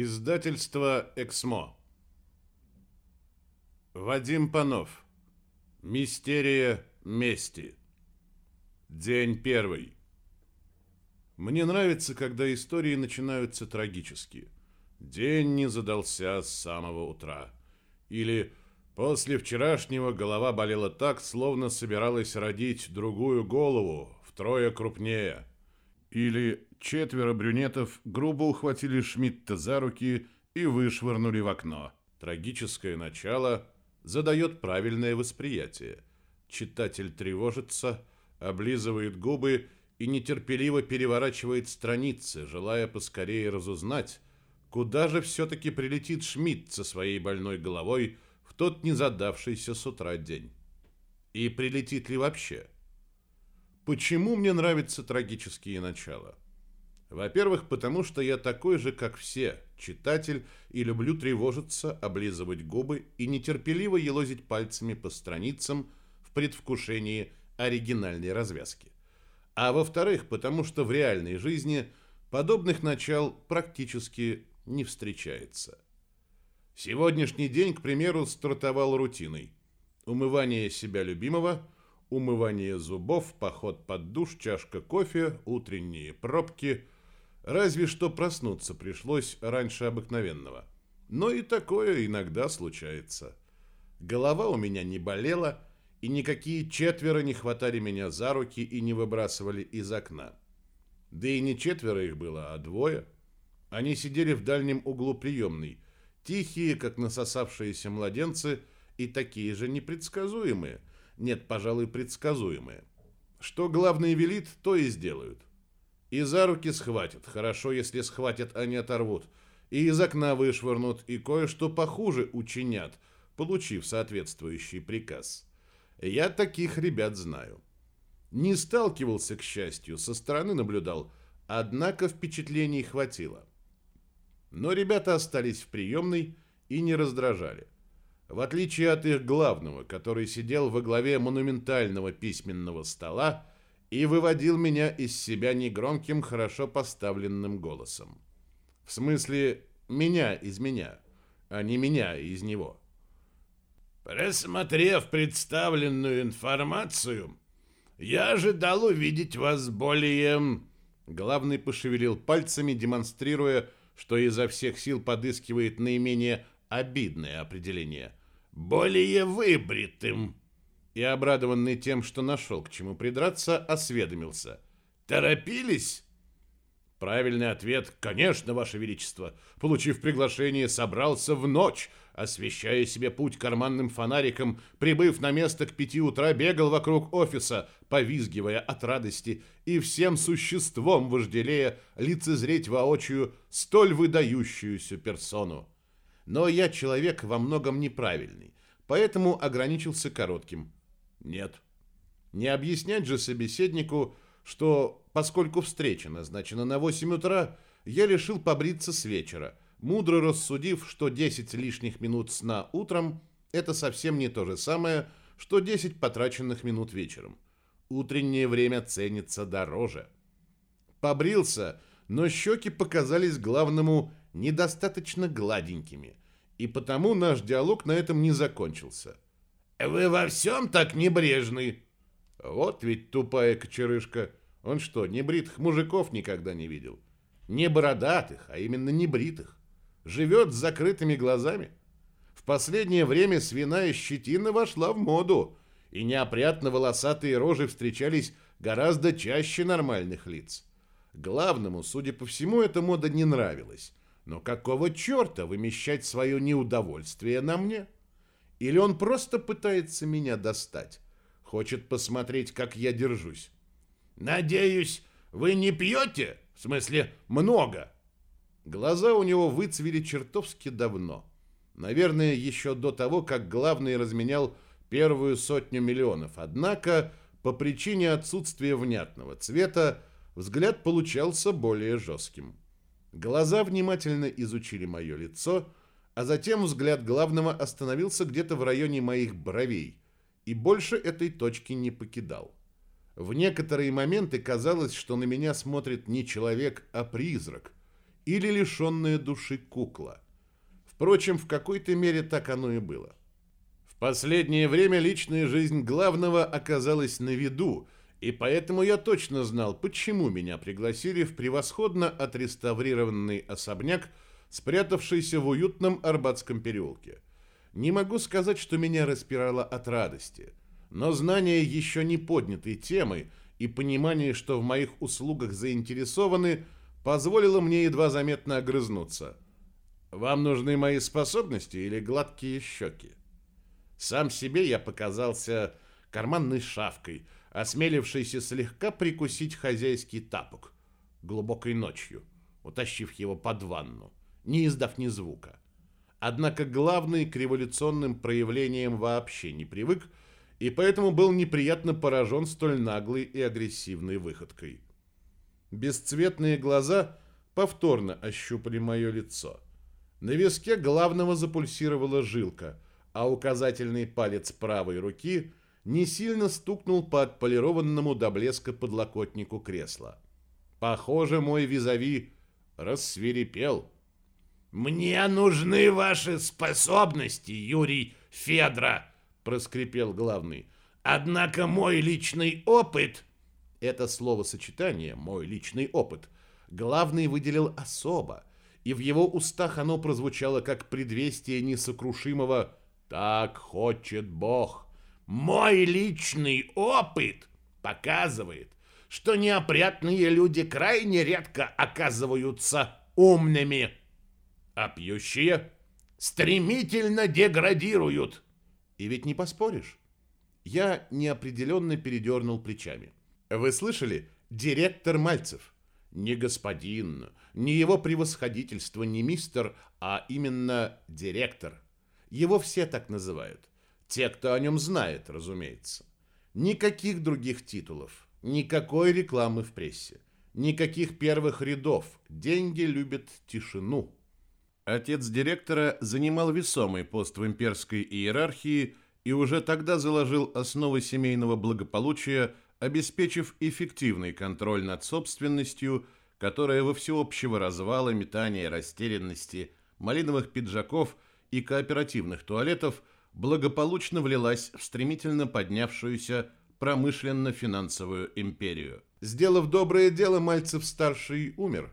Издательство «Эксмо». Вадим Панов. Мистерия мести. День первый. Мне нравится, когда истории начинаются трагически. День не задался с самого утра. Или после вчерашнего голова болела так, словно собиралась родить другую голову, втрое крупнее. Или четверо брюнетов грубо ухватили Шмидта за руки и вышвырнули в окно. Трагическое начало задает правильное восприятие. Читатель тревожится, облизывает губы и нетерпеливо переворачивает страницы, желая поскорее разузнать, куда же все-таки прилетит Шмидт со своей больной головой в тот незадавшийся с утра день. И прилетит ли вообще? Почему мне нравятся трагические начала? Во-первых, потому что я такой же, как все, читатель, и люблю тревожиться, облизывать губы и нетерпеливо елозить пальцами по страницам в предвкушении оригинальной развязки. А во-вторых, потому что в реальной жизни подобных начал практически не встречается. Сегодняшний день, к примеру, стартовал рутиной. Умывание себя любимого – умывание зубов, поход под душ, чашка кофе, утренние пробки. Разве что проснуться пришлось раньше обыкновенного. Но и такое иногда случается. Голова у меня не болела, и никакие четверо не хватали меня за руки и не выбрасывали из окна. Да и не четверо их было, а двое. Они сидели в дальнем углу приемной, тихие, как насосавшиеся младенцы, и такие же непредсказуемые – нет, пожалуй, предсказуемые. Что главный велит, то и сделают. И за руки схватят, хорошо, если схватят, а не оторвут. И из окна вышвырнут, и кое-что похуже учинят, получив соответствующий приказ. Я таких ребят знаю. Не сталкивался, к счастью, со стороны наблюдал, однако впечатлений хватило. Но ребята остались в приемной и не раздражали. В отличие от их главного, который сидел во главе монументального письменного стола и выводил меня из себя негромким, хорошо поставленным голосом. В смысле, меня из меня, а не меня из него. Просмотрев представленную информацию, я ожидал увидеть вас более... Главный пошевелил пальцами, демонстрируя, что изо всех сил подыскивает наименее обидное определение более выбритым. И, обрадованный тем, что нашел к чему придраться, осведомился. Торопились? Правильный ответ «Конечно, Ваше Величество!» Получив приглашение, собрался в ночь, освещая себе путь карманным фонариком, прибыв на место к пяти утра, бегал вокруг офиса, повизгивая от радости и всем существом вожделея лицезреть воочию столь выдающуюся персону. Но я человек во многом неправильный, поэтому ограничился коротким «нет». Не объяснять же собеседнику, что, поскольку встреча назначена на 8 утра, я решил побриться с вечера, мудро рассудив, что 10 лишних минут сна утром – это совсем не то же самое, что 10 потраченных минут вечером. Утреннее время ценится дороже. Побрился, но щеки показались главному недостаточно гладенькими, и потому наш диалог на этом не закончился. «Вы во всем так небрежны!» Вот ведь тупая кочерышка. Он что, небритых мужиков никогда не видел? Не бородатых, а именно небритых. Живет с закрытыми глазами. В последнее время свиная щетина вошла в моду, и неопрятно волосатые рожи встречались гораздо чаще нормальных лиц. Главному, судя по всему, эта мода не нравилась. Но какого черта вымещать свое неудовольствие на мне? Или он просто пытается меня достать? Хочет посмотреть, как я держусь? Надеюсь, вы не пьете? В смысле, много? Глаза у него выцвели чертовски давно. Наверное, еще до того, как главный разменял первую сотню миллионов. Однако, по причине отсутствия внятного цвета, взгляд получался более жестким. Глаза внимательно изучили мое лицо, а затем взгляд главного остановился где-то в районе моих бровей и больше этой точки не покидал. В некоторые моменты казалось, что на меня смотрит не человек, а призрак, или лишенная души кукла. Впрочем, в какой-то мере так оно и было. В последнее время личная жизнь главного оказалась на виду, и поэтому я точно знал, почему меня пригласили в превосходно отреставрированный особняк, спрятавшийся в уютном Арбатском переулке. Не могу сказать, что меня распирало от радости, но знание еще не поднятой темы и понимание, что в моих услугах заинтересованы, позволило мне едва заметно огрызнуться. «Вам нужны мои способности или гладкие щеки?» Сам себе я показался карманной шавкой, осмелившейся слегка прикусить хозяйский тапок глубокой ночью, утащив его под ванну, не издав ни звука. Однако главный к революционным проявлениям вообще не привык, и поэтому был неприятно поражен столь наглой и агрессивной выходкой. Бесцветные глаза повторно ощупали мое лицо. На виске главного запульсировала жилка, а указательный палец правой руки не сильно стукнул по отполированному до блеска подлокотнику кресла. Похоже, мой визави рассверепел. «Мне нужны ваши способности, Юрий Федра!» — проскрипел главный. «Однако мой личный опыт...» Это словосочетание «мой личный опыт» главный выделил особо, и в его устах оно прозвучало как предвестие несокрушимого «Так хочет Бог». «Мой личный опыт показывает, что неопрятные люди крайне редко оказываются умными, а пьющие стремительно деградируют». И ведь не поспоришь. Я неопределенно передернул плечами. Вы слышали? Директор Мальцев. Не господин, не его превосходительство, не мистер, а именно директор. Его все так называют. Те, кто о нем знает, разумеется. Никаких других титулов, никакой рекламы в прессе, никаких первых рядов. Деньги любят тишину. Отец директора занимал весомый пост в имперской иерархии и уже тогда заложил основы семейного благополучия обеспечив эффективный контроль над собственностью, которая во всеобщего развала, метания, растерянности, малиновых пиджаков и кооперативных туалетов благополучно влилась в стремительно поднявшуюся промышленно-финансовую империю. Сделав доброе дело, Мальцев-старший умер,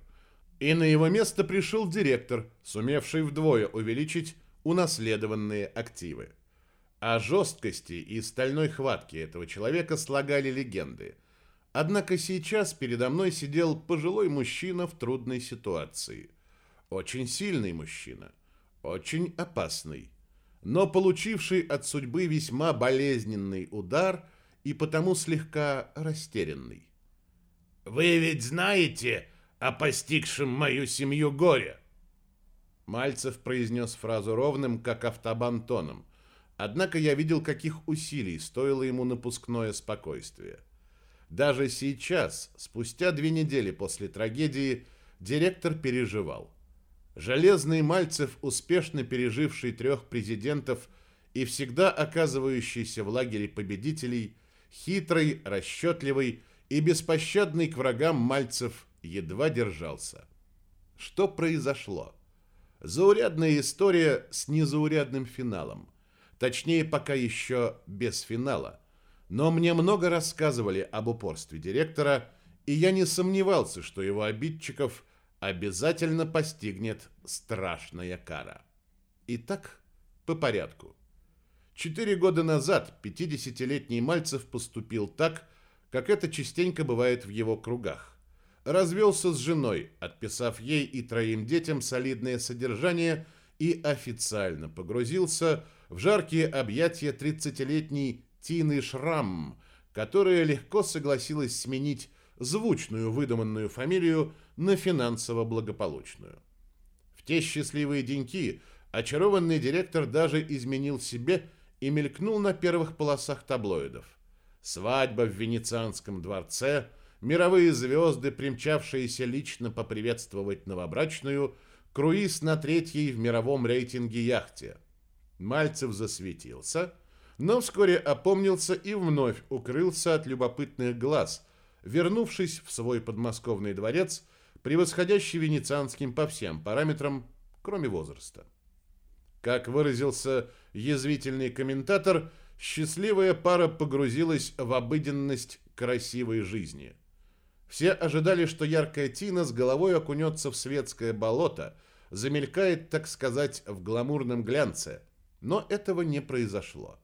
и на его место пришел директор, сумевший вдвое увеличить унаследованные активы. О жесткости и стальной хватке этого человека слагали легенды. Однако сейчас передо мной сидел пожилой мужчина в трудной ситуации. Очень сильный мужчина, очень опасный, но получивший от судьбы весьма болезненный удар и потому слегка растерянный. «Вы ведь знаете о постигшем мою семью горе?» Мальцев произнес фразу ровным, как автобан тоном – Однако я видел, каких усилий стоило ему напускное спокойствие. Даже сейчас, спустя две недели после трагедии, директор переживал. Железный Мальцев, успешно переживший трех президентов и всегда оказывающийся в лагере победителей, хитрый, расчетливый и беспощадный к врагам Мальцев едва держался. Что произошло? Заурядная история с незаурядным финалом – Точнее, пока еще без финала. Но мне много рассказывали об упорстве директора, и я не сомневался, что его обидчиков обязательно постигнет страшная кара. Итак, по порядку. Четыре года назад 50-летний Мальцев поступил так, как это частенько бывает в его кругах. Развелся с женой, отписав ей и троим детям солидное содержание и официально погрузился в жаркие объятия 30-летней Тины Шрам, которая легко согласилась сменить звучную выдуманную фамилию на финансово-благополучную. В те счастливые деньки очарованный директор даже изменил себе и мелькнул на первых полосах таблоидов. Свадьба в Венецианском дворце, мировые звезды, примчавшиеся лично поприветствовать новобрачную, круиз на третьей в мировом рейтинге яхте – Мальцев засветился, но вскоре опомнился и вновь укрылся от любопытных глаз, вернувшись в свой подмосковный дворец превосходящий венецианским по всем параметрам, кроме возраста. Как выразился язвительный комментатор, счастливая пара погрузилась в обыденность красивой жизни. Все ожидали, что яркая Тина с головой окунется в светское болото, замелькает, так сказать, в гламурном глянце. Но этого не произошло.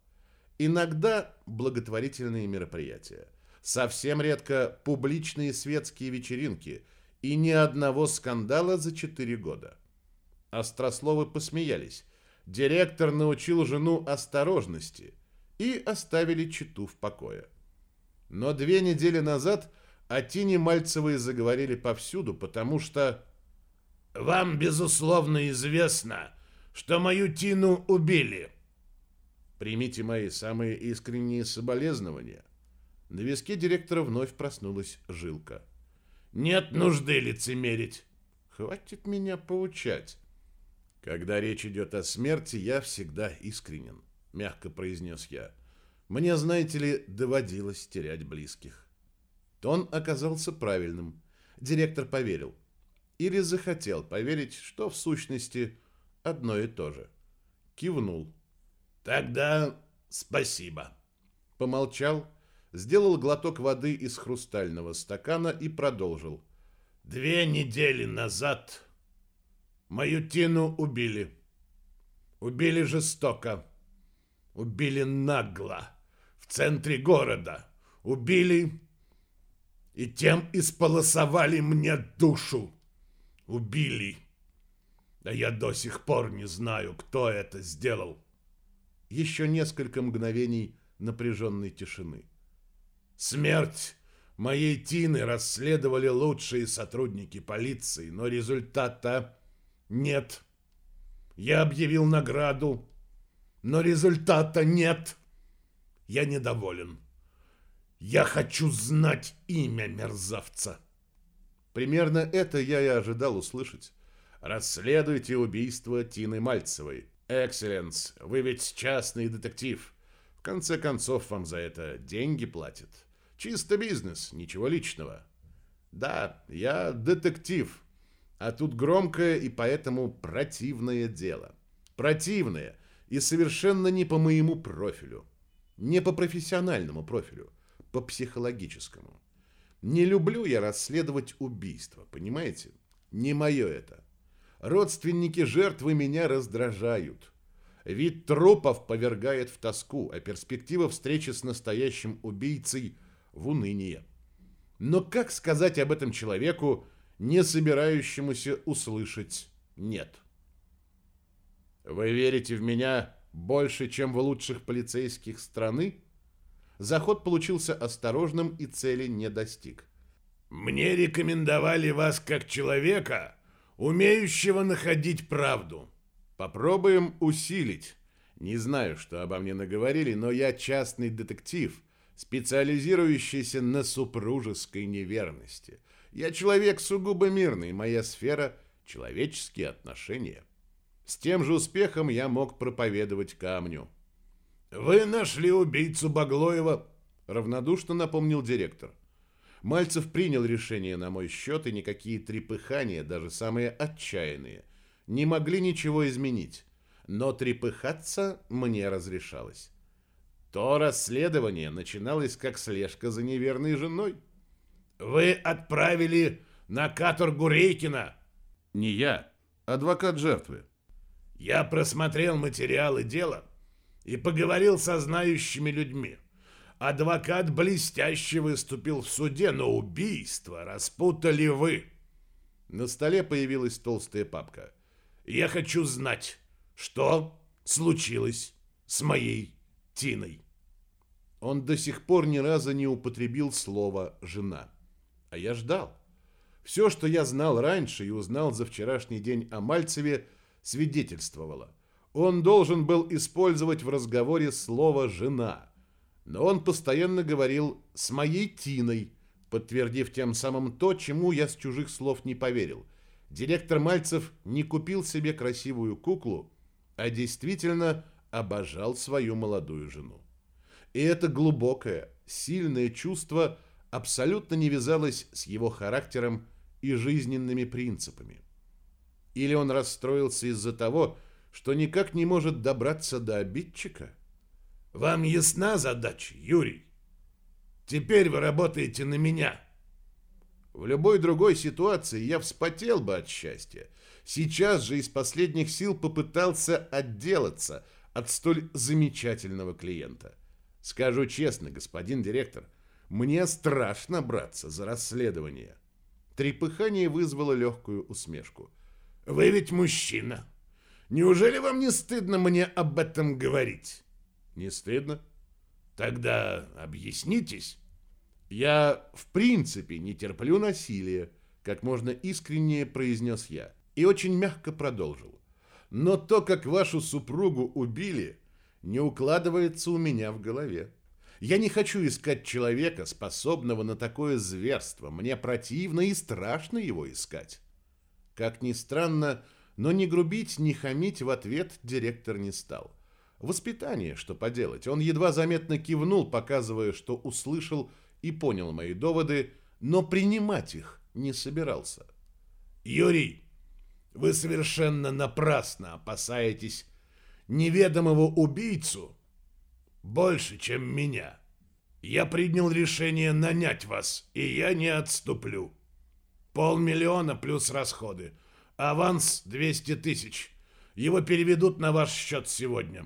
Иногда благотворительные мероприятия. Совсем редко публичные светские вечеринки и ни одного скандала за четыре года. Острословы посмеялись. Директор научил жену осторожности и оставили читу в покое. Но две недели назад о Тине Мальцевой заговорили повсюду, потому что... «Вам, безусловно, известно, что мою Тину убили». Примите мои самые искренние соболезнования. На виске директора вновь проснулась жилка. Нет нужды лицемерить. Хватит меня поучать. Когда речь идет о смерти, я всегда искренен, мягко произнес я. Мне, знаете ли, доводилось терять близких. Тон оказался правильным. Директор поверил. Или захотел поверить, что в сущности одно и то же. Кивнул. Тогда спасибо. Помолчал, сделал глоток воды из хрустального стакана и продолжил. Две недели назад мою Тину убили. Убили жестоко. Убили нагло. В центре города. Убили и тем исполосовали мне душу. Убили. Да я до сих пор не знаю, кто это сделал. Еще несколько мгновений напряженной тишины. Смерть моей Тины расследовали лучшие сотрудники полиции, но результата нет. Я объявил награду, но результата нет. Я недоволен. Я хочу знать имя мерзавца. Примерно это я и ожидал услышать. Расследуйте убийство Тины Мальцевой. Экселленс, вы ведь частный детектив. В конце концов, вам за это деньги платят. Чисто бизнес, ничего личного. Да, я детектив. А тут громкое и поэтому противное дело. Противное и совершенно не по моему профилю. Не по профессиональному профилю по психологическому. Не люблю я расследовать убийства, понимаете? Не мое это. Родственники жертвы меня раздражают. Вид трупов повергает в тоску, а перспектива встречи с настоящим убийцей в уныние. Но как сказать об этом человеку, не собирающемуся услышать «нет»? Вы верите в меня больше, чем в лучших полицейских страны? Заход получился осторожным и цели не достиг. «Мне рекомендовали вас как человека, умеющего находить правду». «Попробуем усилить. Не знаю, что обо мне наговорили, но я частный детектив, специализирующийся на супружеской неверности. Я человек сугубо мирный, моя сфера – человеческие отношения». С тем же успехом я мог проповедовать камню. «Вы нашли убийцу Баглоева?» – равнодушно напомнил директор. Мальцев принял решение на мой счет, и никакие трепыхания, даже самые отчаянные, не могли ничего изменить. Но трепыхаться мне разрешалось. То расследование начиналось как слежка за неверной женой. «Вы отправили на каторгу Рейкина?» «Не я, адвокат жертвы». «Я просмотрел материалы дела и поговорил со знающими людьми. Адвокат блестяще выступил в суде, но убийство распутали вы. На столе появилась толстая папка. Я хочу знать, что случилось с моей Тиной. Он до сих пор ни разу не употребил слово «жена». А я ждал. Все, что я знал раньше и узнал за вчерашний день о Мальцеве, свидетельствовало – он должен был использовать в разговоре слово «жена». Но он постоянно говорил «с моей Тиной», подтвердив тем самым то, чему я с чужих слов не поверил. Директор Мальцев не купил себе красивую куклу, а действительно обожал свою молодую жену. И это глубокое, сильное чувство абсолютно не вязалось с его характером и жизненными принципами. Или он расстроился из-за того, что никак не может добраться до обидчика? Вам ясна задача, Юрий? Теперь вы работаете на меня. В любой другой ситуации я вспотел бы от счастья. Сейчас же из последних сил попытался отделаться от столь замечательного клиента. Скажу честно, господин директор, мне страшно браться за расследование. Трепыхание вызвало легкую усмешку. Вы ведь мужчина. Неужели вам не стыдно мне об этом говорить? Не стыдно? Тогда объяснитесь. Я в принципе не терплю насилия, как можно искреннее произнес я, и очень мягко продолжил. Но то, как вашу супругу убили, не укладывается у меня в голове. Я не хочу искать человека, способного на такое зверство. Мне противно и страшно его искать. Как ни странно, но ни грубить, ни хамить в ответ директор не стал. Воспитание, что поделать. Он едва заметно кивнул, показывая, что услышал и понял мои доводы, но принимать их не собирался. «Юрий, вы совершенно напрасно опасаетесь неведомого убийцу больше, чем меня. Я принял решение нанять вас, и я не отступлю. Полмиллиона плюс расходы. Аванс 200 тысяч. Его переведут на ваш счет сегодня.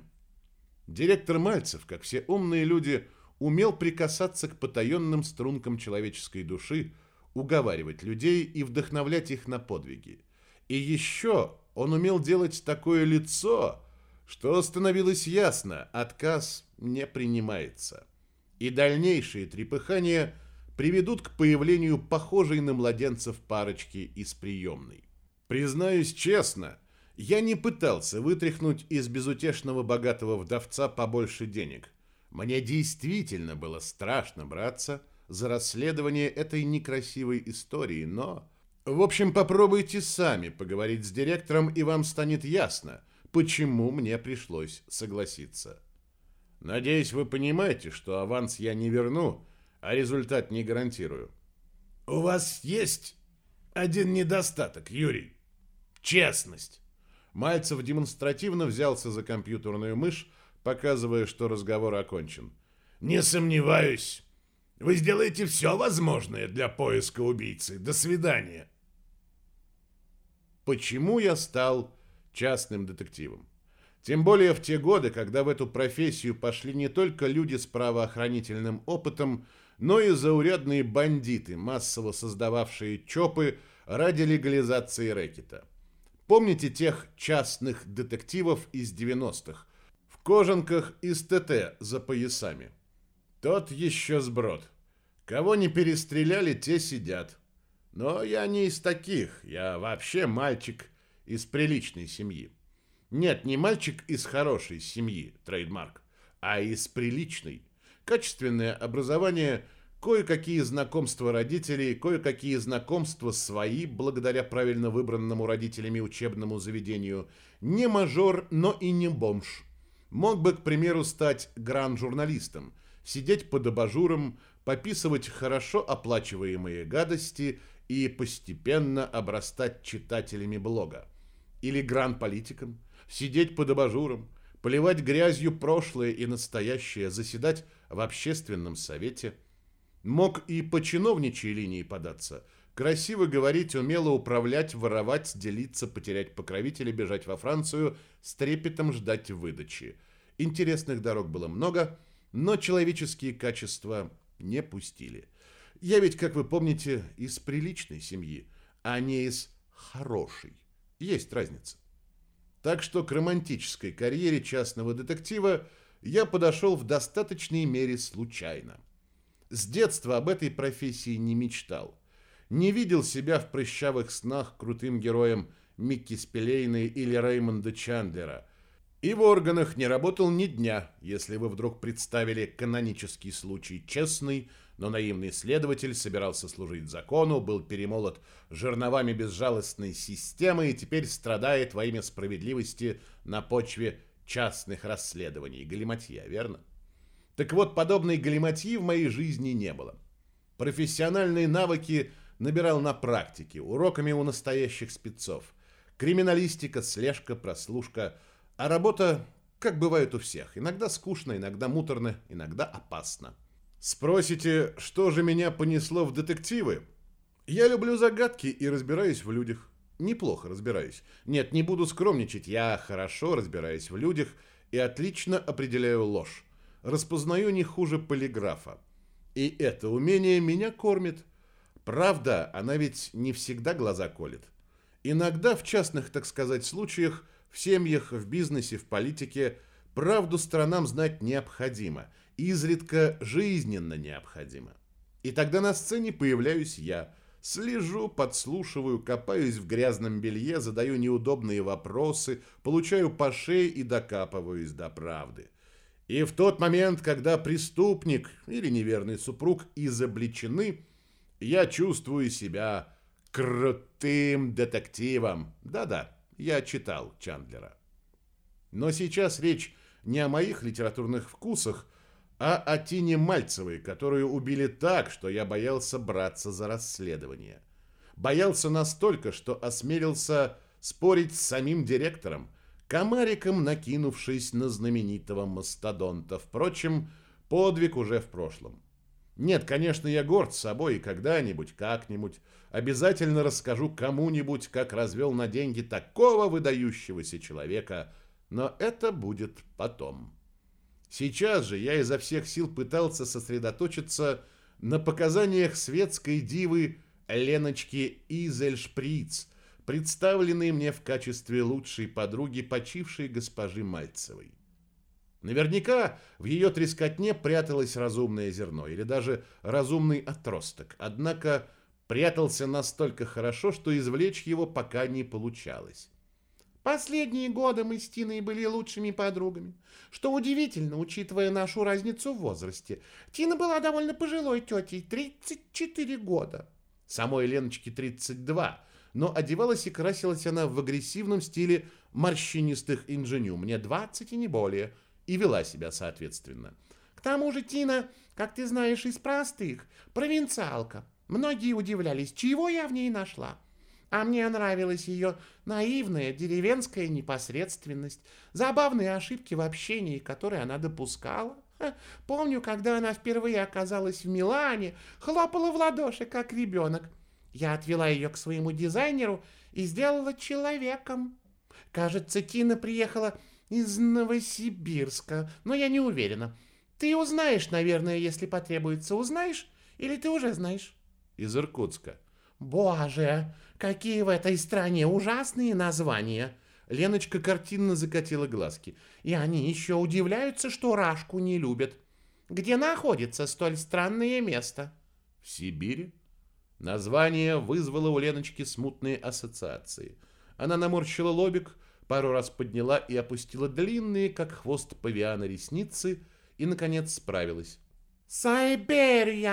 Директор Мальцев, как все умные люди, умел прикасаться к потаенным стрункам человеческой души, уговаривать людей и вдохновлять их на подвиги. И еще он умел делать такое лицо, что становилось ясно, отказ не принимается. И дальнейшие трепыхания приведут к появлению похожей на младенцев парочки из приемной. Признаюсь честно, я не пытался вытряхнуть из безутешного богатого вдовца побольше денег. Мне действительно было страшно браться за расследование этой некрасивой истории, но... В общем, попробуйте сами поговорить с директором, и вам станет ясно – почему мне пришлось согласиться. Надеюсь, вы понимаете, что аванс я не верну, а результат не гарантирую. У вас есть один недостаток, Юрий. Честность. Мальцев демонстративно взялся за компьютерную мышь, показывая, что разговор окончен. Не сомневаюсь. Вы сделаете все возможное для поиска убийцы. До свидания. Почему я стал частным детективом. Тем более в те годы, когда в эту профессию пошли не только люди с правоохранительным опытом, но и заурядные бандиты, массово создававшие ЧОПы ради легализации рэкета. Помните тех частных детективов из 90-х? В кожанках из ТТ за поясами. Тот еще сброд. Кого не перестреляли, те сидят. Но я не из таких. Я вообще мальчик из приличной семьи. Нет, не мальчик из хорошей семьи, трейдмарк, а из приличной. Качественное образование, кое-какие знакомства родителей, кое-какие знакомства свои, благодаря правильно выбранному родителями учебному заведению. Не мажор, но и не бомж. Мог бы, к примеру, стать гран-журналистом, сидеть под абажуром, пописывать хорошо оплачиваемые гадости и постепенно обрастать читателями блога или гран-политиком, сидеть под абажуром, поливать грязью прошлое и настоящее, заседать в общественном совете. Мог и по чиновничьей линии податься, красиво говорить, умело управлять, воровать, делиться, потерять покровителя, бежать во Францию, с трепетом ждать выдачи. Интересных дорог было много, но человеческие качества не пустили. Я ведь, как вы помните, из приличной семьи, а не из хорошей. Есть разница. Так что к романтической карьере частного детектива я подошел в достаточной мере случайно. С детства об этой профессии не мечтал. Не видел себя в прыщавых снах крутым героем Микки Спилейной или Реймонда Чандлера. И в органах не работал ни дня, если вы вдруг представили канонический случай честный, но наивный следователь собирался служить закону, был перемолот жерновами безжалостной системы и теперь страдает во имя справедливости на почве частных расследований. Галиматья, верно? Так вот, подобной галиматьи в моей жизни не было. Профессиональные навыки набирал на практике, уроками у настоящих спецов. Криминалистика, слежка, прослушка. А работа, как бывает у всех, иногда скучно, иногда муторно, иногда опасно. Спросите, что же меня понесло в детективы? Я люблю загадки и разбираюсь в людях. Неплохо разбираюсь. Нет, не буду скромничать, я хорошо разбираюсь в людях и отлично определяю ложь. Распознаю не хуже полиграфа. И это умение меня кормит. Правда, она ведь не всегда глаза колет. Иногда в частных, так сказать, случаях, в семьях, в бизнесе, в политике, правду сторонам знать необходимо, изредка жизненно необходимо. И тогда на сцене появляюсь я – Слежу, подслушиваю, копаюсь в грязном белье, задаю неудобные вопросы, получаю по шее и докапываюсь до правды. И в тот момент, когда преступник или неверный супруг изобличены, я чувствую себя крутым детективом. Да-да, я читал Чандлера. Но сейчас речь не о моих литературных вкусах, а о Тине Мальцевой, которую убили так, что я боялся браться за расследование. Боялся настолько, что осмелился спорить с самим директором, комариком накинувшись на знаменитого мастодонта. Впрочем, подвиг уже в прошлом. Нет, конечно, я горд собой и когда-нибудь, как-нибудь обязательно расскажу кому-нибудь, как развел на деньги такого выдающегося человека, но это будет потом. Сейчас же я изо всех сил пытался сосредоточиться на показаниях светской дивы Леночки Изельшприц, представленной мне в качестве лучшей подруги почившей госпожи Мальцевой. Наверняка в ее трескотне пряталось разумное зерно или даже разумный отросток, однако прятался настолько хорошо, что извлечь его пока не получалось. Последние годы мы с Тиной были лучшими подругами, что удивительно, учитывая нашу разницу в возрасте. Тина была довольно пожилой тетей, 34 года. Самой Леночке 32, но одевалась и красилась она в агрессивном стиле морщинистых инженю, мне 20 и не более, и вела себя соответственно. К тому же Тина, как ты знаешь, из простых, провинциалка. Многие удивлялись, чего я в ней нашла. А мне нравилась ее наивная деревенская непосредственность, забавные ошибки в общении, которые она допускала. Помню, когда она впервые оказалась в Милане, хлопала в ладоши, как ребенок. Я отвела ее к своему дизайнеру и сделала человеком. Кажется, Тина приехала из Новосибирска, но я не уверена. Ты узнаешь, наверное, если потребуется. Узнаешь? Или ты уже знаешь? Из Иркутска. Боже, какие в этой стране ужасные названия!» Леночка картинно закатила глазки. «И они еще удивляются, что Рашку не любят. Где находится столь странное место?» «В Сибири?» Название вызвало у Леночки смутные ассоциации. Она наморщила лобик, пару раз подняла и опустила длинные, как хвост павиана, ресницы и, наконец, справилась. «Сайберия!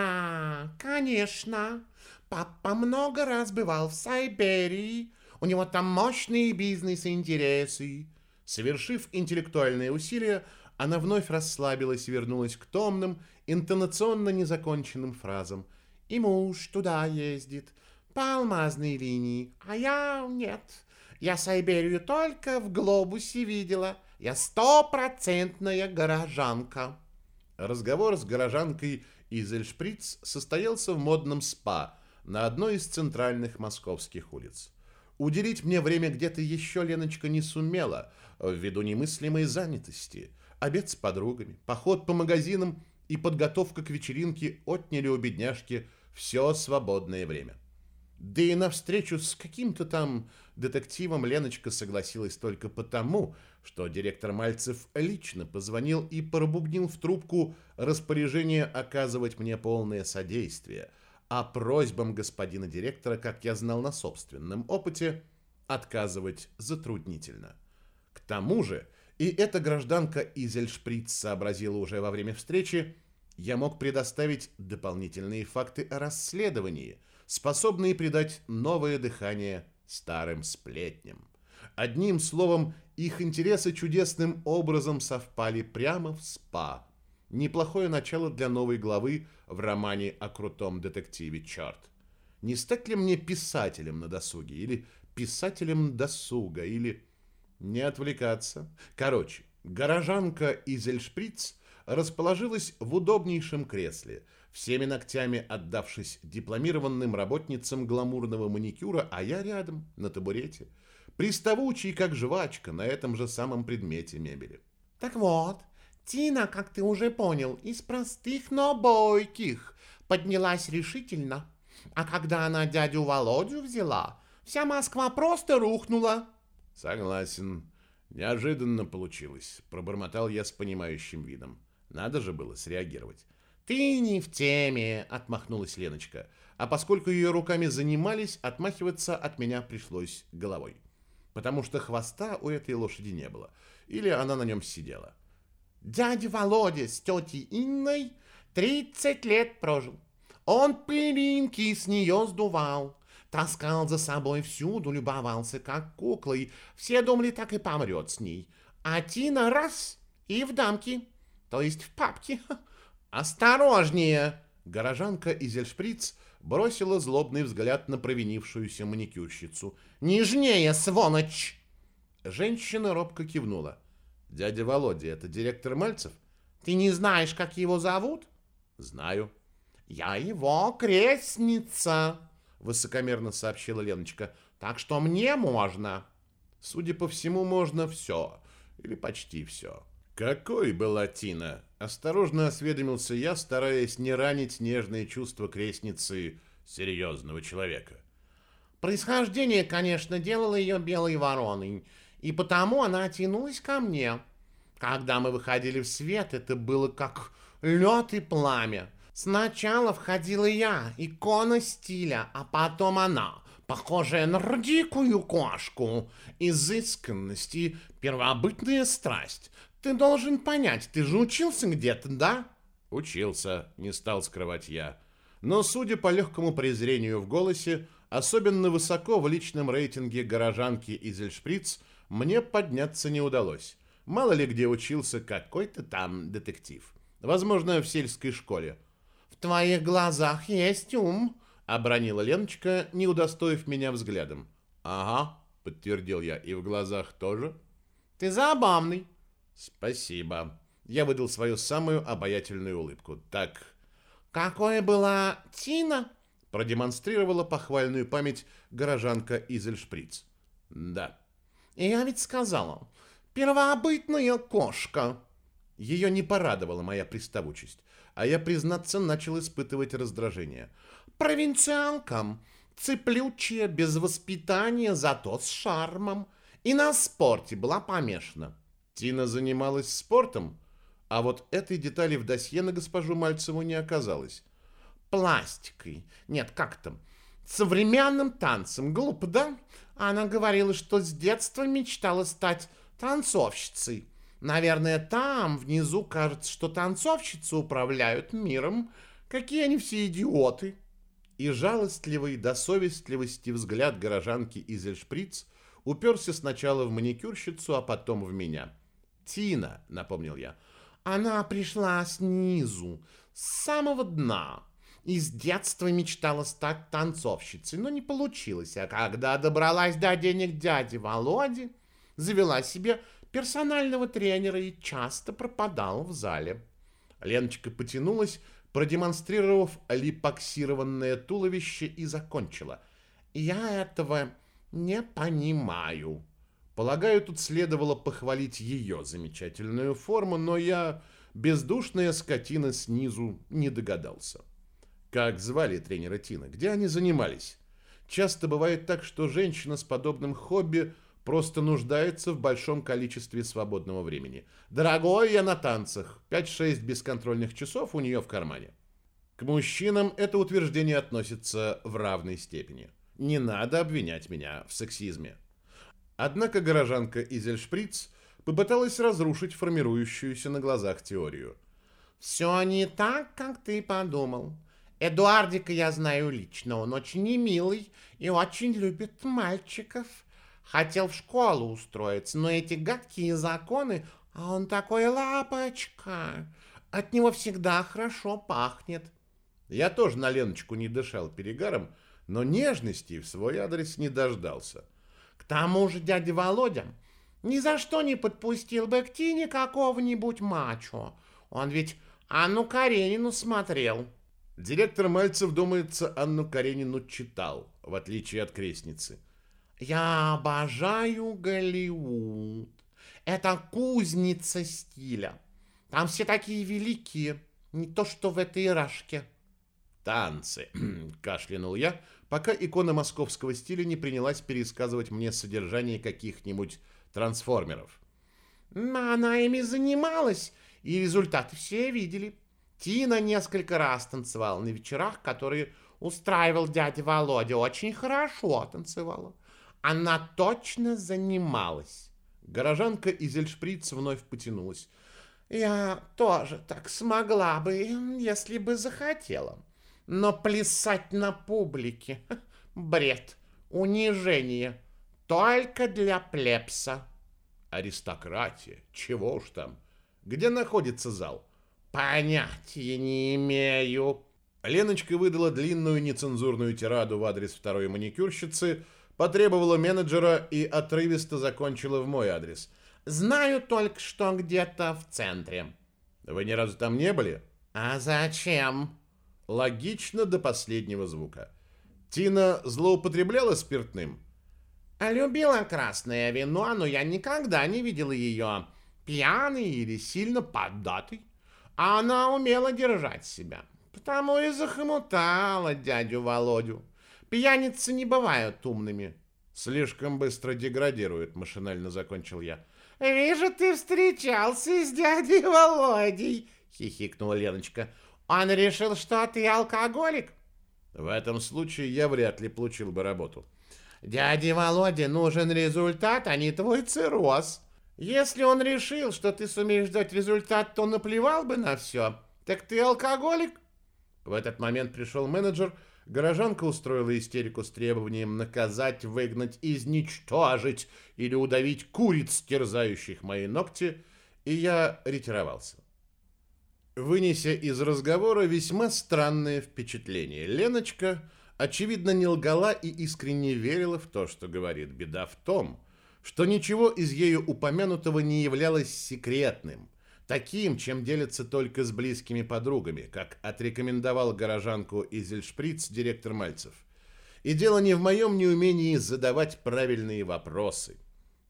Конечно! Папа много раз бывал в Сайберии. У него там мощные бизнес-интересы. Совершив интеллектуальные усилия, она вновь расслабилась и вернулась к томным, интонационно незаконченным фразам. И муж туда ездит, по алмазной линии, а я нет. Я Сайберию только в глобусе видела. Я стопроцентная горожанка. Разговор с горожанкой из Эльшприц состоялся в модном спа – на одной из центральных московских улиц. Уделить мне время где-то еще Леночка не сумела, ввиду немыслимой занятости. Обед с подругами, поход по магазинам и подготовка к вечеринке отняли у бедняжки все свободное время. Да и на встречу с каким-то там детективом Леночка согласилась только потому, что директор Мальцев лично позвонил и пробубнил в трубку распоряжение оказывать мне полное содействие – а просьбам господина директора, как я знал на собственном опыте, отказывать затруднительно. К тому же, и эта гражданка Изельшприц сообразила уже во время встречи, я мог предоставить дополнительные факты о расследовании, способные придать новое дыхание старым сплетням. Одним словом, их интересы чудесным образом совпали прямо в СПА, Неплохое начало для новой главы в романе о крутом детективе «Черт». Не стать ли мне писателем на досуге? Или писателем досуга? Или не отвлекаться? Короче, горожанка из Эльшприц расположилась в удобнейшем кресле, всеми ногтями отдавшись дипломированным работницам гламурного маникюра, а я рядом, на табурете, приставучий, как жвачка, на этом же самом предмете мебели. Так вот, Тина, как ты уже понял, из простых, но бойких, поднялась решительно. А когда она дядю Володю взяла, вся Москва просто рухнула. Согласен. Неожиданно получилось, пробормотал я с понимающим видом. Надо же было среагировать. Ты не в теме, отмахнулась Леночка. А поскольку ее руками занимались, отмахиваться от меня пришлось головой. Потому что хвоста у этой лошади не было. Или она на нем сидела. Дядя Володя с тетей Инной 30 лет прожил. Он пылинки с нее сдувал. Таскал за собой всюду, любовался как куклой. Все думали, так и помрет с ней. А Тина раз и в дамки, то есть в папки. Осторожнее! Горожанка из Эльшприц бросила злобный взгляд на провинившуюся маникюрщицу. «Нежнее, сволочь!» Женщина робко кивнула. «Дядя Володя, это директор Мальцев?» «Ты не знаешь, как его зовут?» «Знаю». «Я его крестница», — высокомерно сообщила Леночка. «Так что мне можно». Судя по всему, можно все. Или почти все. «Какой была Тина?» — осторожно осведомился я, стараясь не ранить нежные чувства крестницы серьезного человека. Происхождение, конечно, делало ее белой вороной, и потому она тянулась ко мне. Когда мы выходили в свет, это было как лед и пламя. Сначала входила я, икона стиля, а потом она, похожая на дикую кошку. Изысканность и первобытная страсть. Ты должен понять, ты же учился где-то, да? Учился, не стал скрывать я. Но, судя по легкому презрению в голосе, особенно высоко в личном рейтинге горожанки из Эльшприц, мне подняться не удалось. Мало ли где учился какой-то там детектив. Возможно, в сельской школе твоих глазах есть ум», — обронила Леночка, не удостоив меня взглядом. «Ага», — подтвердил я, — «и в глазах тоже». «Ты забавный». «Спасибо». Я выдал свою самую обаятельную улыбку. «Так...» «Какое была Тина?» — продемонстрировала похвальную память горожанка Изельшприц. «Да». «Я ведь сказала, первобытная кошка». Ее не порадовала моя приставучесть а я, признаться, начал испытывать раздражение. Провинциалкам, цеплючая, без воспитания, зато с шармом. И на спорте была помешана. Тина занималась спортом, а вот этой детали в досье на госпожу Мальцеву не оказалось. Пластикой. Нет, как там? Современным танцем. Глупо, да? Она говорила, что с детства мечтала стать танцовщицей. Наверное, там, внизу, кажется, что танцовщицы управляют миром. Какие они все идиоты!» И жалостливый до совестливости взгляд горожанки из Эльшприц уперся сначала в маникюрщицу, а потом в меня. «Тина», — напомнил я, — «она пришла снизу, с самого дна, и с детства мечтала стать танцовщицей, но не получилось, а когда добралась до денег дяди Володи, завела себе персонального тренера и часто пропадал в зале. Леночка потянулась, продемонстрировав липоксированное туловище и закончила. «Я этого не понимаю». Полагаю, тут следовало похвалить ее замечательную форму, но я, бездушная скотина снизу, не догадался. Как звали тренера Тина? Где они занимались? Часто бывает так, что женщина с подобным хобби просто нуждается в большом количестве свободного времени. Дорогой я на танцах. 5-6 бесконтрольных часов у нее в кармане. К мужчинам это утверждение относится в равной степени. Не надо обвинять меня в сексизме. Однако горожанка Изельшприц попыталась разрушить формирующуюся на глазах теорию. «Все не так, как ты подумал. Эдуардика я знаю лично, он очень милый и очень любит мальчиков. Хотел в школу устроиться, но эти гадкие законы, а он такой лапочка. От него всегда хорошо пахнет. Я тоже на Леночку не дышал перегаром, но нежности в свой адрес не дождался. К тому же дядя Володя ни за что не подпустил бы к Тине какого-нибудь мачо. Он ведь Анну Каренину смотрел. Директор Мальцев, думается, Анну Каренину читал, в отличие от крестницы. «Я обожаю Голливуд. Это кузница стиля. Там все такие великие, не то что в этой рашке». «Танцы», — кашлянул я, пока икона московского стиля не принялась пересказывать мне содержание каких-нибудь трансформеров. Она ими занималась, и результаты все видели. Тина несколько раз танцевала на вечерах, которые устраивал дядя Володя. Очень хорошо танцевала. Она точно занималась. Горожанка из Эльшприц вновь потянулась. Я тоже так смогла бы, если бы захотела. Но плясать на публике — бред, унижение — только для плебса. Аристократия, чего уж там. Где находится зал? Понятия не имею. Леночка выдала длинную нецензурную тираду в адрес второй маникюрщицы, потребовала менеджера и отрывисто закончила в мой адрес. Знаю только, что где-то в центре. Вы ни разу там не были? А зачем? Логично до последнего звука. Тина злоупотребляла спиртным? Любила красное вино, но я никогда не видела ее пьяной или сильно поддатой. Она умела держать себя, потому и захомутала дядю Володю. Пьяницы не бывают умными. Слишком быстро деградирует, машинально закончил я. «Вижу, ты встречался с дядей Володей», — хихикнула Леночка. «Он решил, что ты алкоголик?» В этом случае я вряд ли получил бы работу. Дяде Володе нужен результат, а не твой цирроз. Если он решил, что ты сумеешь дать результат, то наплевал бы на все. Так ты алкоголик? В этот момент пришел менеджер. Горожанка устроила истерику с требованием наказать, выгнать, изничтожить или удавить куриц, терзающих мои ногти, и я ретировался. Вынеся из разговора весьма странное впечатление, Леночка очевидно, не лгала и искренне верила в то, что говорит. Беда в том, что ничего из ею упомянутого не являлось секретным, таким, чем делится только с близкими подругами, как отрекомендовал горожанку Изельшприц директор Мальцев. И дело не в моем неумении задавать правильные вопросы.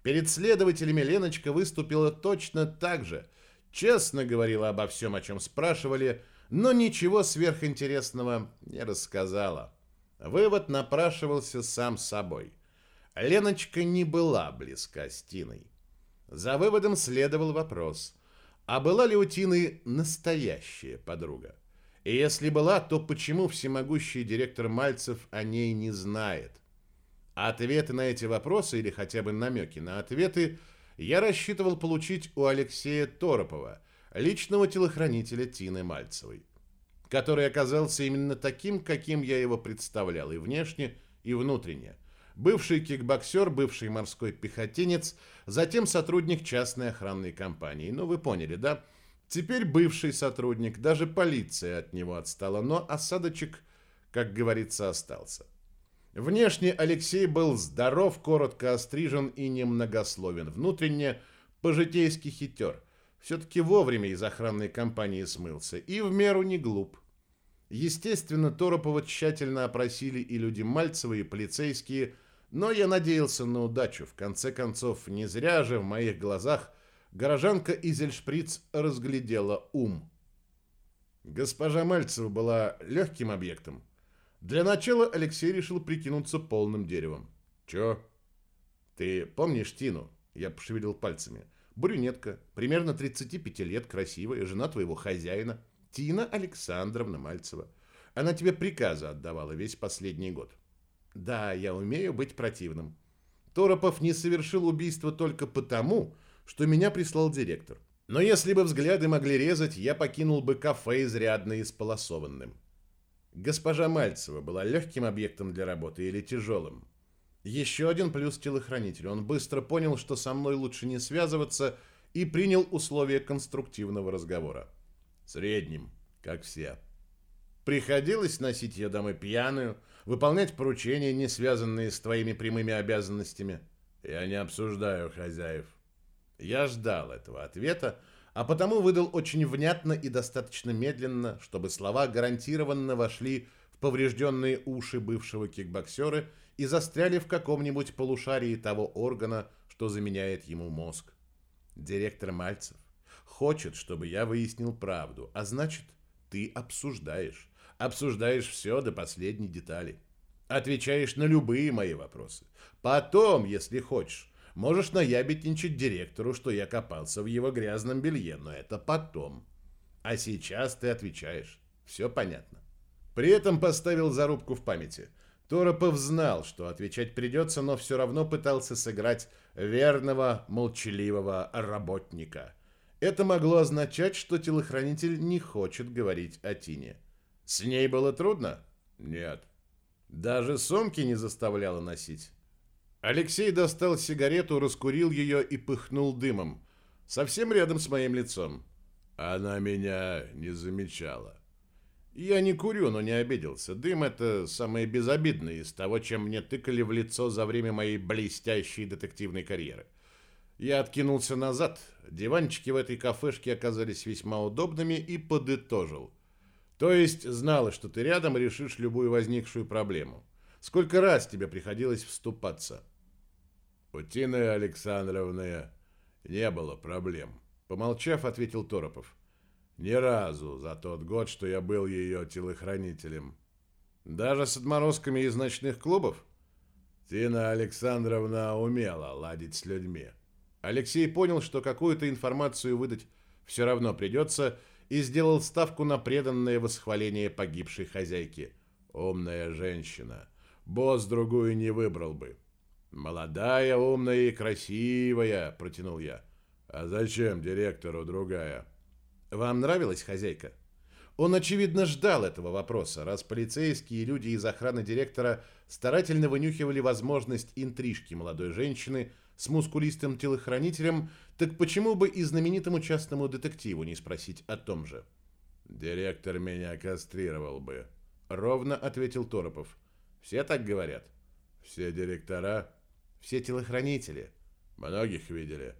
Перед следователями Леночка выступила точно так же, честно говорила обо всем, о чем спрашивали, но ничего сверхинтересного не рассказала. Вывод напрашивался сам собой. Леночка не была близка с Тиной. За выводом следовал вопрос, а была ли у Тины настоящая подруга? И если была, то почему всемогущий директор Мальцев о ней не знает? Ответы на эти вопросы или хотя бы намеки на ответы я рассчитывал получить у Алексея Торопова, личного телохранителя Тины Мальцевой который оказался именно таким, каким я его представлял и внешне, и внутренне. Бывший кикбоксер, бывший морской пехотинец, затем сотрудник частной охранной компании. Ну, вы поняли, да? Теперь бывший сотрудник, даже полиция от него отстала, но осадочек, как говорится, остался. Внешне Алексей был здоров, коротко острижен и немногословен. Внутренне по-житейски хитер. Все-таки вовремя из охранной компании смылся и в меру не глуп. Естественно, Торопова тщательно опросили и люди Мальцева, и полицейские, но я надеялся на удачу. В конце концов, не зря же в моих глазах горожанка Изельшприц разглядела ум. Госпожа Мальцева была легким объектом. Для начала Алексей решил прикинуться полным деревом. «Чё?» «Ты помнишь Тину?» Я пошевелил пальцами. «Брюнетка, примерно 35 лет, красивая, жена твоего хозяина». Тина Александровна Мальцева. Она тебе приказы отдавала весь последний год. Да, я умею быть противным. Торопов не совершил убийство только потому, что меня прислал директор. Но если бы взгляды могли резать, я покинул бы кафе изрядно исполосованным. Госпожа Мальцева была легким объектом для работы или тяжелым. Еще один плюс телохранитель. Он быстро понял, что со мной лучше не связываться, и принял условия конструктивного разговора. Средним, как все. Приходилось носить ее домой пьяную, выполнять поручения, не связанные с твоими прямыми обязанностями. Я не обсуждаю хозяев. Я ждал этого ответа, а потому выдал очень внятно и достаточно медленно, чтобы слова гарантированно вошли в поврежденные уши бывшего кикбоксера и застряли в каком-нибудь полушарии того органа, что заменяет ему мозг. Директор Мальцев хочет, чтобы я выяснил правду, а значит, ты обсуждаешь. Обсуждаешь все до последней детали. Отвечаешь на любые мои вопросы. Потом, если хочешь, можешь наябедничать директору, что я копался в его грязном белье, но это потом. А сейчас ты отвечаешь. Все понятно. При этом поставил зарубку в памяти. Торопов знал, что отвечать придется, но все равно пытался сыграть верного, молчаливого работника. Это могло означать, что телохранитель не хочет говорить о Тине. С ней было трудно? Нет. Даже сумки не заставляла носить. Алексей достал сигарету, раскурил ее и пыхнул дымом. Совсем рядом с моим лицом. Она меня не замечала. Я не курю, но не обиделся. Дым — это самое безобидное из того, чем мне тыкали в лицо за время моей блестящей детективной карьеры. Я откинулся назад. Диванчики в этой кафешке оказались весьма удобными и подытожил. То есть знала, что ты рядом решишь любую возникшую проблему. Сколько раз тебе приходилось вступаться? У Тины Александровны не было проблем. Помолчав, ответил Торопов. Ни разу за тот год, что я был ее телохранителем. Даже с отморозками из ночных клубов? Тина Александровна умела ладить с людьми. Алексей понял, что какую-то информацию выдать все равно придется, и сделал ставку на преданное восхваление погибшей хозяйки. Умная женщина. Босс другую не выбрал бы. «Молодая, умная и красивая», — протянул я. «А зачем директору другая?» «Вам нравилась хозяйка?» Он, очевидно, ждал этого вопроса, раз полицейские люди из охраны директора старательно вынюхивали возможность интрижки молодой женщины с мускулистым телохранителем, так почему бы и знаменитому частному детективу не спросить о том же? «Директор меня кастрировал бы», — ровно ответил Торопов. «Все так говорят?» «Все директора?» «Все телохранители». «Многих видели?»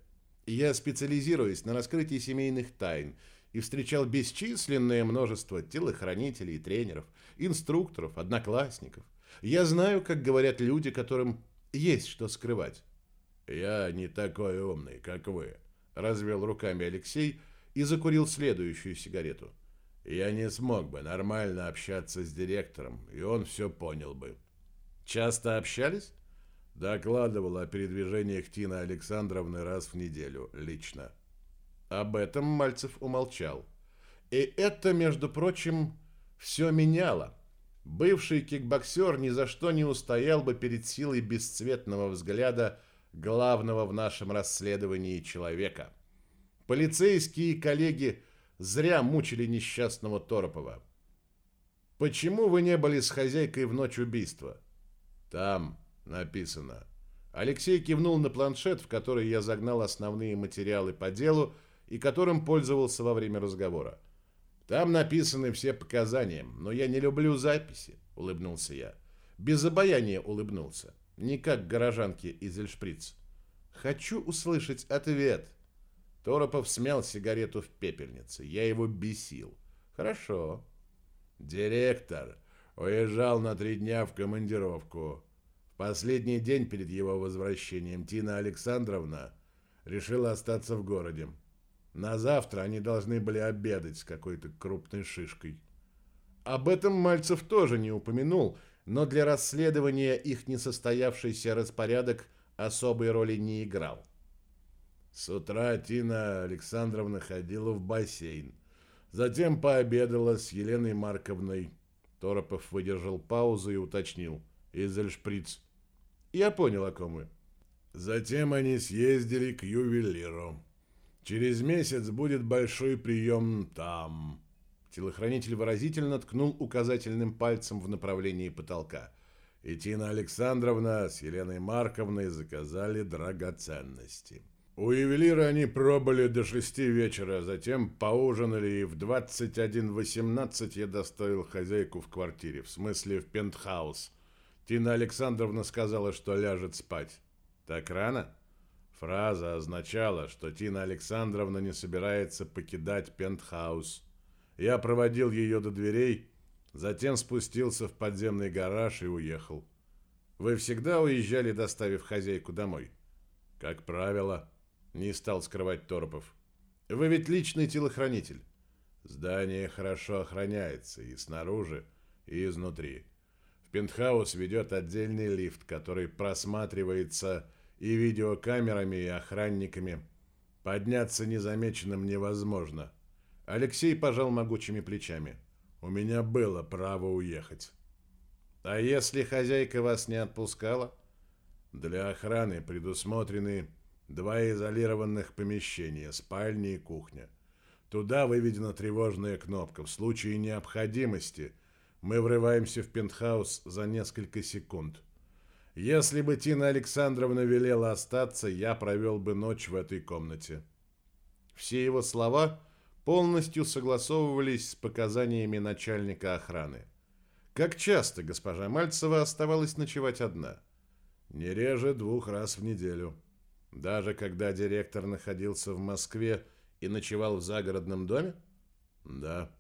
«Я специализируюсь на раскрытии семейных тайн» и встречал бесчисленное множество телохранителей, тренеров, инструкторов, одноклассников. Я знаю, как говорят люди, которым есть что скрывать. «Я не такой умный, как вы», — развел руками Алексей и закурил следующую сигарету. «Я не смог бы нормально общаться с директором, и он все понял бы». «Часто общались?» Докладывал о передвижениях Тины Александровны раз в неделю, лично. Об этом Мальцев умолчал. И это, между прочим, все меняло. Бывший кикбоксер ни за что не устоял бы перед силой бесцветного взгляда главного в нашем расследовании человека. Полицейские коллеги зря мучили несчастного Торопова. «Почему вы не были с хозяйкой в ночь убийства?» «Там написано». Алексей кивнул на планшет, в который я загнал основные материалы по делу и которым пользовался во время разговора. «Там написаны все показания, но я не люблю записи», — улыбнулся я. Без обаяния улыбнулся не как горожанки из Эльшприц. Хочу услышать ответ. Торопов смял сигарету в пепельнице. Я его бесил. Хорошо. Директор уезжал на три дня в командировку. В последний день перед его возвращением Тина Александровна решила остаться в городе. На завтра они должны были обедать с какой-то крупной шишкой. Об этом Мальцев тоже не упомянул, но для расследования их несостоявшийся распорядок особой роли не играл. С утра Тина Александровна ходила в бассейн. Затем пообедала с Еленой Марковной. Торопов выдержал паузу и уточнил. Изельшприц. Я понял, о ком вы. Затем они съездили к ювелиру. Через месяц будет большой прием там. Телохранитель выразительно ткнул указательным пальцем в направлении потолка. И Тина Александровна с Еленой Марковной заказали драгоценности. У ювелира они пробыли до шести вечера, затем поужинали, и в 21.18 я доставил хозяйку в квартире, в смысле в пентхаус. Тина Александровна сказала, что ляжет спать. Так рано? Фраза означала, что Тина Александровна не собирается покидать пентхаус. Я проводил ее до дверей, затем спустился в подземный гараж и уехал. Вы всегда уезжали, доставив хозяйку домой? Как правило. Не стал скрывать Торопов. Вы ведь личный телохранитель. Здание хорошо охраняется и снаружи, и изнутри. В пентхаус ведет отдельный лифт, который просматривается и видеокамерами, и охранниками. Подняться незамеченным невозможно. Алексей пожал могучими плечами. У меня было право уехать. А если хозяйка вас не отпускала? Для охраны предусмотрены Два изолированных помещения, спальня и кухня. Туда выведена тревожная кнопка. В случае необходимости мы врываемся в пентхаус за несколько секунд. Если бы Тина Александровна велела остаться, я провел бы ночь в этой комнате. Все его слова полностью согласовывались с показаниями начальника охраны. Как часто госпожа Мальцева оставалась ночевать одна? Не реже двух раз в неделю. Даже когда директор находился в Москве и ночевал в загородном доме? Да.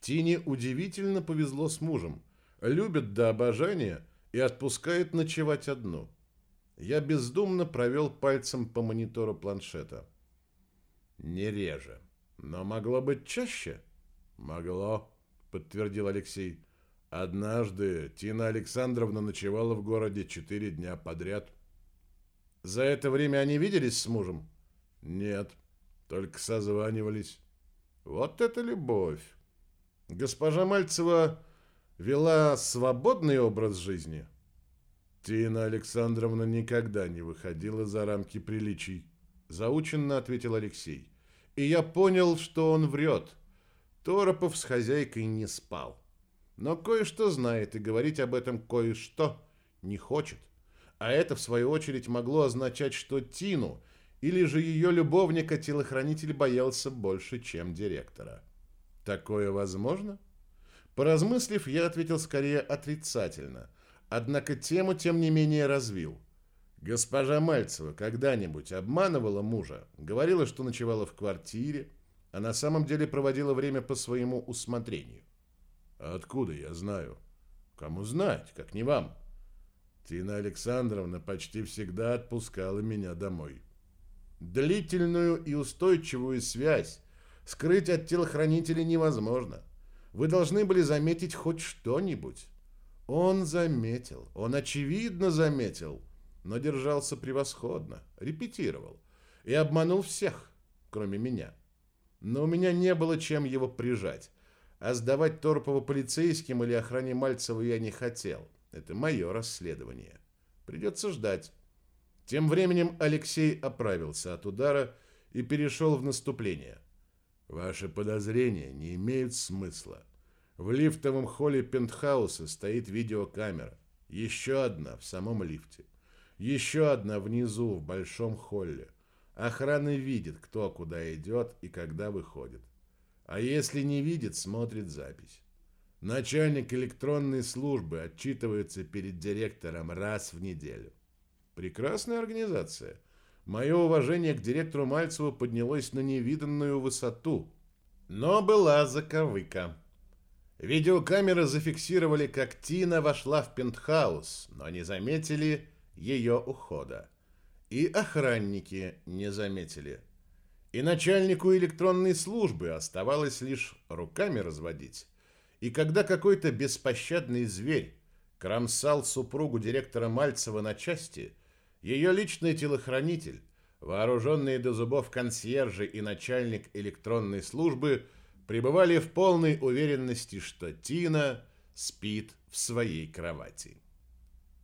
Тине удивительно повезло с мужем. Любит до обожания и отпускает ночевать одну. Я бездумно провел пальцем по монитору планшета. Не реже. Но могло быть чаще? Могло, подтвердил Алексей. Однажды Тина Александровна ночевала в городе четыре дня подряд. За это время они виделись с мужем? Нет, только созванивались. Вот это любовь. Госпожа Мальцева вела свободный образ жизни. Тина Александровна никогда не выходила за рамки приличий, заученно ответил Алексей. И я понял, что он врет. Торопов с хозяйкой не спал. Но кое-что знает и говорить об этом кое-что не хочет а это, в свою очередь, могло означать, что Тину или же ее любовника телохранитель боялся больше, чем директора. Такое возможно? Поразмыслив, я ответил скорее отрицательно, однако тему, тем не менее, развил. Госпожа Мальцева когда-нибудь обманывала мужа, говорила, что ночевала в квартире, а на самом деле проводила время по своему усмотрению. откуда я знаю? Кому знать, как не вам? Тина Александровна почти всегда отпускала меня домой. Длительную и устойчивую связь скрыть от телохранителей невозможно. Вы должны были заметить хоть что-нибудь. Он заметил, он очевидно заметил, но держался превосходно, репетировал и обманул всех, кроме меня. Но у меня не было чем его прижать, а сдавать Торпова полицейским или охране Мальцева я не хотел. Это мое расследование. Придется ждать. Тем временем Алексей оправился от удара и перешел в наступление. Ваши подозрения не имеют смысла. В лифтовом холле пентхауса стоит видеокамера. Еще одна в самом лифте. Еще одна внизу, в большом холле. Охрана видит, кто куда идет и когда выходит. А если не видит, смотрит запись. Начальник электронной службы отчитывается перед директором раз в неделю. Прекрасная организация. Мое уважение к директору Мальцеву поднялось на невиданную высоту. Но была заковыка. Видеокамеры зафиксировали, как Тина вошла в пентхаус, но не заметили ее ухода. И охранники не заметили. И начальнику электронной службы оставалось лишь руками разводить. И когда какой-то беспощадный зверь кромсал супругу директора Мальцева на части, ее личный телохранитель, вооруженные до зубов консьержи и начальник электронной службы пребывали в полной уверенности, что Тина спит в своей кровати.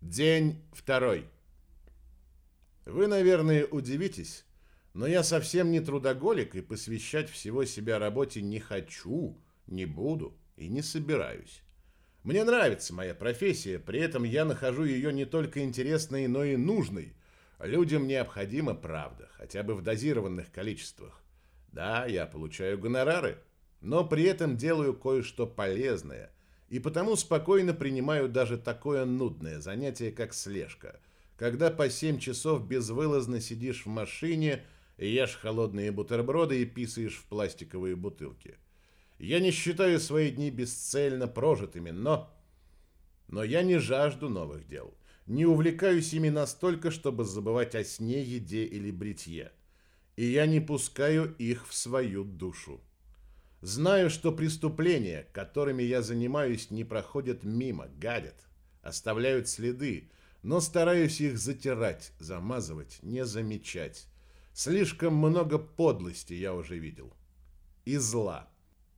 День второй. Вы, наверное, удивитесь, но я совсем не трудоголик и посвящать всего себя работе не хочу, не буду и не собираюсь. Мне нравится моя профессия, при этом я нахожу ее не только интересной, но и нужной. Людям необходима правда, хотя бы в дозированных количествах. Да, я получаю гонорары, но при этом делаю кое-что полезное, и потому спокойно принимаю даже такое нудное занятие, как слежка, когда по 7 часов безвылазно сидишь в машине, ешь холодные бутерброды и писаешь в пластиковые бутылки. Я не считаю свои дни бесцельно прожитыми, но... Но я не жажду новых дел. Не увлекаюсь ими настолько, чтобы забывать о сне, еде или бритье. И я не пускаю их в свою душу. Знаю, что преступления, которыми я занимаюсь, не проходят мимо, гадят, оставляют следы, но стараюсь их затирать, замазывать, не замечать. Слишком много подлости я уже видел. И зла.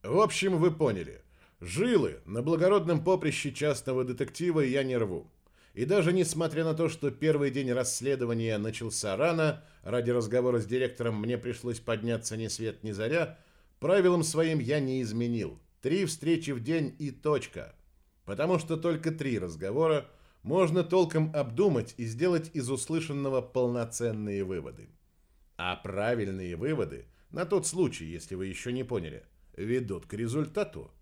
В общем, вы поняли. Жилы на благородном поприще частного детектива я не рву. И даже несмотря на то, что первый день расследования начался рано, ради разговора с директором мне пришлось подняться ни свет ни заря, Правилам своим я не изменил. Три встречи в день и точка. Потому что только три разговора можно толком обдумать и сделать из услышанного полноценные выводы. А правильные выводы, на тот случай, если вы еще не поняли, ведут к результату.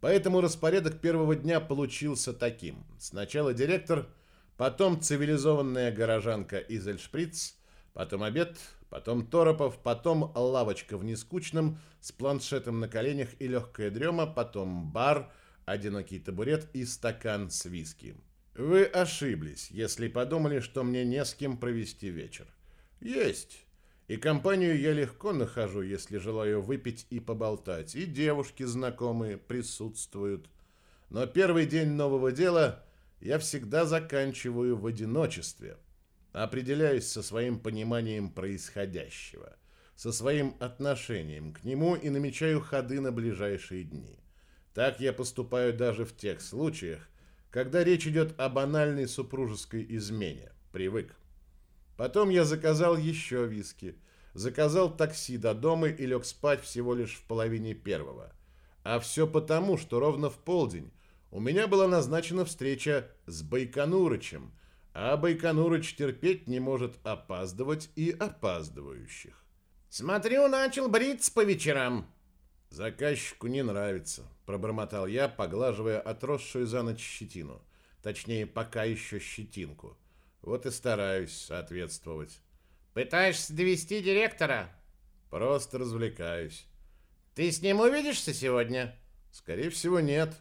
Поэтому распорядок первого дня получился таким. Сначала директор, потом цивилизованная горожанка из Эльшприц, потом обед, потом Торопов, потом лавочка в нескучном с планшетом на коленях и легкая дрема, потом бар, одинокий табурет и стакан с виски. Вы ошиблись, если подумали, что мне не с кем провести вечер. Есть. И компанию я легко нахожу, если желаю выпить и поболтать. И девушки знакомые присутствуют. Но первый день нового дела я всегда заканчиваю в одиночестве – определяюсь со своим пониманием происходящего, со своим отношением к нему и намечаю ходы на ближайшие дни. Так я поступаю даже в тех случаях, когда речь идет о банальной супружеской измене. Привык. Потом я заказал еще виски, заказал такси до дома и лег спать всего лишь в половине первого. А все потому, что ровно в полдень у меня была назначена встреча с Байконурычем, а Байконурыч терпеть не может опаздывать и опаздывающих. «Смотрю, начал бриться по вечерам». «Заказчику не нравится», — пробормотал я, поглаживая отросшую за ночь щетину. Точнее, пока еще щетинку. Вот и стараюсь соответствовать. «Пытаешься довести директора?» «Просто развлекаюсь». «Ты с ним увидишься сегодня?» «Скорее всего, нет».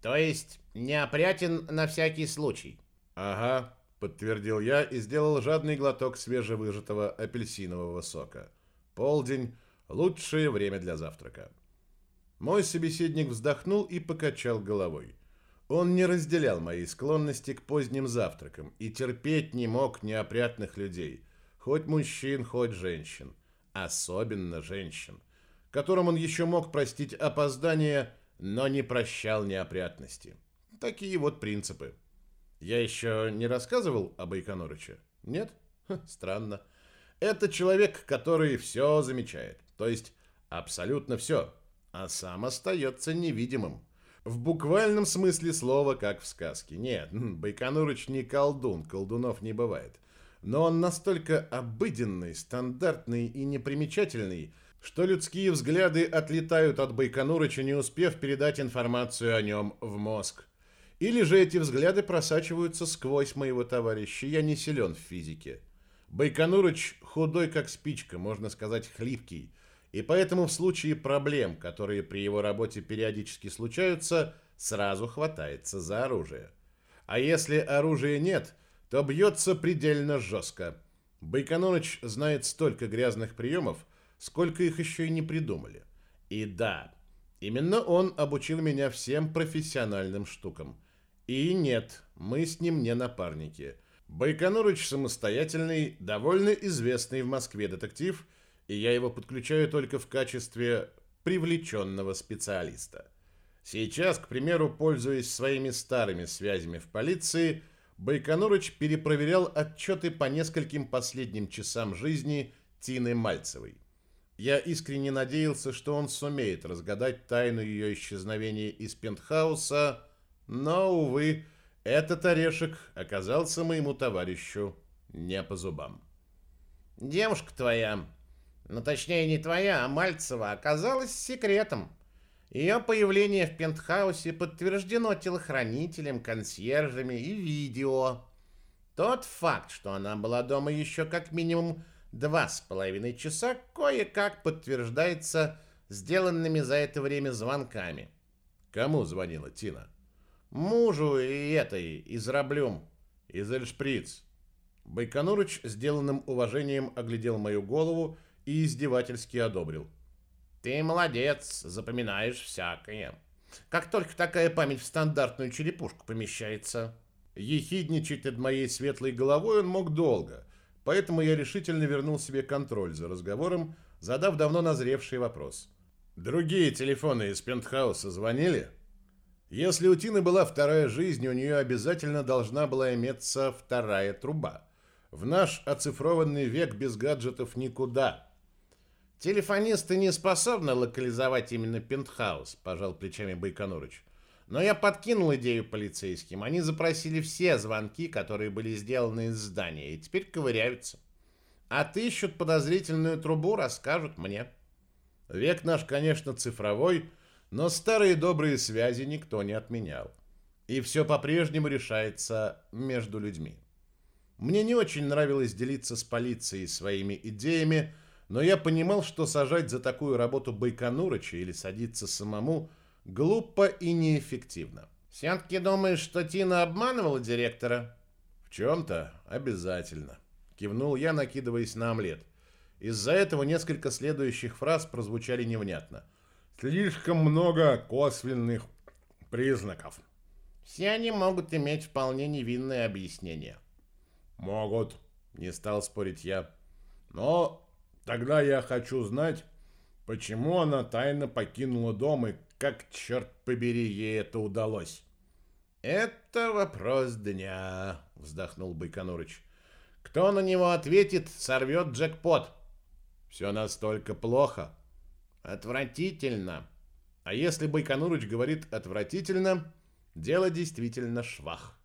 «То есть неопрятен на всякий случай?» «Ага», — подтвердил я и сделал жадный глоток свежевыжатого апельсинового сока. «Полдень — лучшее время для завтрака». Мой собеседник вздохнул и покачал головой. Он не разделял моей склонности к поздним завтракам и терпеть не мог неопрятных людей, хоть мужчин, хоть женщин, особенно женщин, которым он еще мог простить опоздание, но не прощал неопрятности. Такие вот принципы. Я еще не рассказывал об Байконурыче? Нет? Ха, странно. Это человек, который все замечает. То есть абсолютно все. А сам остается невидимым. В буквальном смысле слова, как в сказке. Нет, Байконурыч не колдун, колдунов не бывает. Но он настолько обыденный, стандартный и непримечательный, что людские взгляды отлетают от Байконурыча, не успев передать информацию о нем в мозг. Или же эти взгляды просачиваются сквозь моего товарища. Я не силен в физике. Байконурыч худой, как спичка, можно сказать, хлипкий. И поэтому в случае проблем, которые при его работе периодически случаются, сразу хватается за оружие. А если оружия нет, то бьется предельно жестко. Байконурыч знает столько грязных приемов, сколько их еще и не придумали. И да, именно он обучил меня всем профессиональным штукам – и нет, мы с ним не напарники. Байконурыч самостоятельный, довольно известный в Москве детектив, и я его подключаю только в качестве привлеченного специалиста. Сейчас, к примеру, пользуясь своими старыми связями в полиции, Байконурыч перепроверял отчеты по нескольким последним часам жизни Тины Мальцевой. Я искренне надеялся, что он сумеет разгадать тайну ее исчезновения из пентхауса, но, увы, этот орешек оказался моему товарищу не по зубам. Девушка твоя, ну точнее не твоя, а Мальцева, оказалась секретом. Ее появление в пентхаусе подтверждено телохранителем, консьержами и видео. Тот факт, что она была дома еще как минимум два с половиной часа, кое-как подтверждается сделанными за это время звонками. Кому звонила Тина? Мужу и этой, из Раблюм. Из Эльшприц. Байконурыч сделанным уважением оглядел мою голову и издевательски одобрил. Ты молодец, запоминаешь всякое. Как только такая память в стандартную черепушку помещается. Ехидничать над моей светлой головой он мог долго, поэтому я решительно вернул себе контроль за разговором, задав давно назревший вопрос. Другие телефоны из пентхауса звонили? Если у Тины была вторая жизнь, у нее обязательно должна была иметься вторая труба. В наш оцифрованный век без гаджетов никуда. Телефонисты не способны локализовать именно пентхаус, пожал плечами Байконурыч. Но я подкинул идею полицейским. Они запросили все звонки, которые были сделаны из здания, и теперь ковыряются. Отыщут подозрительную трубу, расскажут мне. Век наш, конечно, цифровой, но старые добрые связи никто не отменял. И все по-прежнему решается между людьми. Мне не очень нравилось делиться с полицией своими идеями, но я понимал, что сажать за такую работу Байконурыча или садиться самому глупо и неэффективно. «Все-таки думаешь, что Тина обманывала директора?» «В чем-то обязательно», — кивнул я, накидываясь на омлет. Из-за этого несколько следующих фраз прозвучали невнятно. «Слишком много косвенных признаков». «Все они могут иметь вполне невинное объяснение». «Могут», — не стал спорить я. «Но тогда я хочу знать, почему она тайно покинула дом и как, черт побери, ей это удалось». «Это вопрос дня», — вздохнул Байконурыч. «Кто на него ответит, сорвет джекпот». Все настолько плохо. Отвратительно. А если Байконурыч говорит отвратительно, дело действительно швах.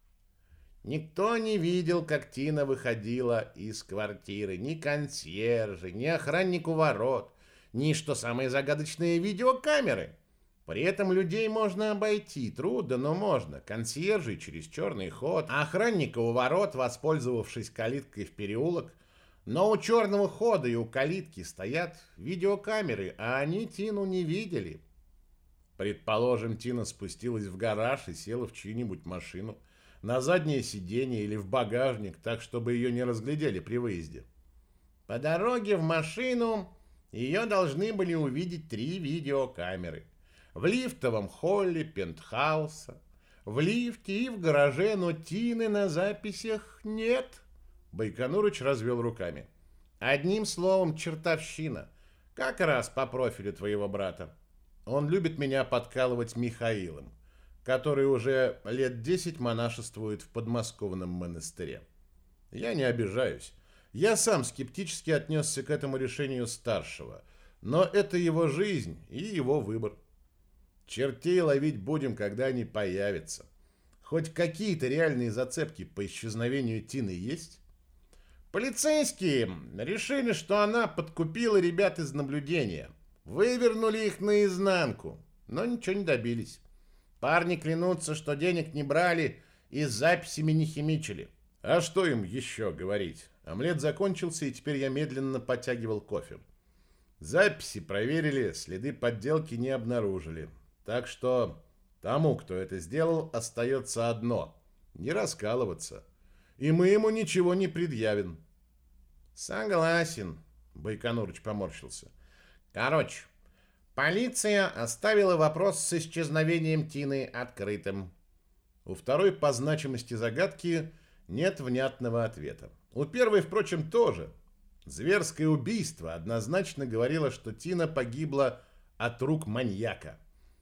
Никто не видел, как Тина выходила из квартиры. Ни консьержи, ни охранник у ворот, ни, что самое загадочное, видеокамеры. При этом людей можно обойти. Трудно, но можно. Консьержи через черный ход. А охранника у ворот, воспользовавшись калиткой в переулок, но у черного хода и у калитки стоят видеокамеры, а они Тину не видели. Предположим, Тина спустилась в гараж и села в чью-нибудь машину, на заднее сиденье или в багажник, так, чтобы ее не разглядели при выезде. По дороге в машину ее должны были увидеть три видеокамеры. В лифтовом холле пентхауса, в лифте и в гараже, но Тины на записях нет. Байконурыч развел руками. Одним словом, чертовщина. Как раз по профилю твоего брата. Он любит меня подкалывать Михаилом, который уже лет десять монашествует в подмосковном монастыре. Я не обижаюсь. Я сам скептически отнесся к этому решению старшего, но это его жизнь и его выбор. Чертей ловить будем, когда они появятся. Хоть какие-то реальные зацепки по исчезновению Тины есть? Полицейские решили, что она подкупила ребят из наблюдения. Вывернули их наизнанку, но ничего не добились. Парни клянутся, что денег не брали и записями не химичили. А что им еще говорить? Омлет закончился, и теперь я медленно подтягивал кофе. Записи проверили, следы подделки не обнаружили. Так что тому, кто это сделал, остается одно – не раскалываться – и мы ему ничего не предъявим. Согласен, Байконурыч поморщился. Короче, полиция оставила вопрос с исчезновением Тины открытым. У второй по значимости загадки нет внятного ответа. У первой, впрочем, тоже. Зверское убийство однозначно говорило, что Тина погибла от рук маньяка.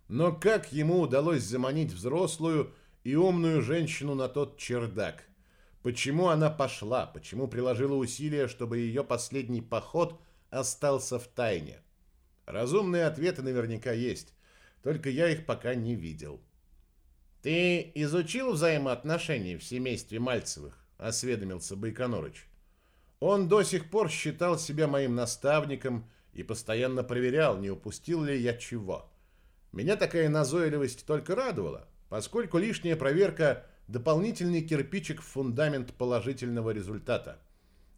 Но как ему удалось заманить взрослую и умную женщину на тот чердак – Почему она пошла? Почему приложила усилия, чтобы ее последний поход остался в тайне? Разумные ответы наверняка есть, только я их пока не видел. «Ты изучил взаимоотношения в семействе Мальцевых?» – осведомился Байконурыч. Он до сих пор считал себя моим наставником и постоянно проверял, не упустил ли я чего. Меня такая назойливость только радовала, поскольку лишняя проверка – дополнительный кирпичик в фундамент положительного результата.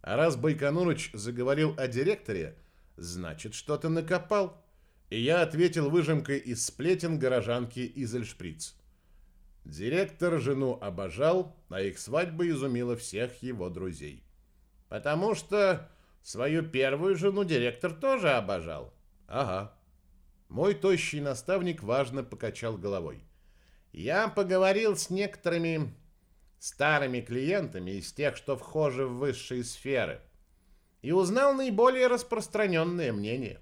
А раз Байконурыч заговорил о директоре, значит, что-то накопал. И я ответил выжимкой из сплетен горожанки Изельшприц. Директор жену обожал, а их свадьба изумила всех его друзей. Потому что свою первую жену директор тоже обожал. Ага. Мой тощий наставник важно покачал головой. Я поговорил с некоторыми старыми клиентами из тех, что вхожи в высшие сферы, и узнал наиболее распространенное мнение.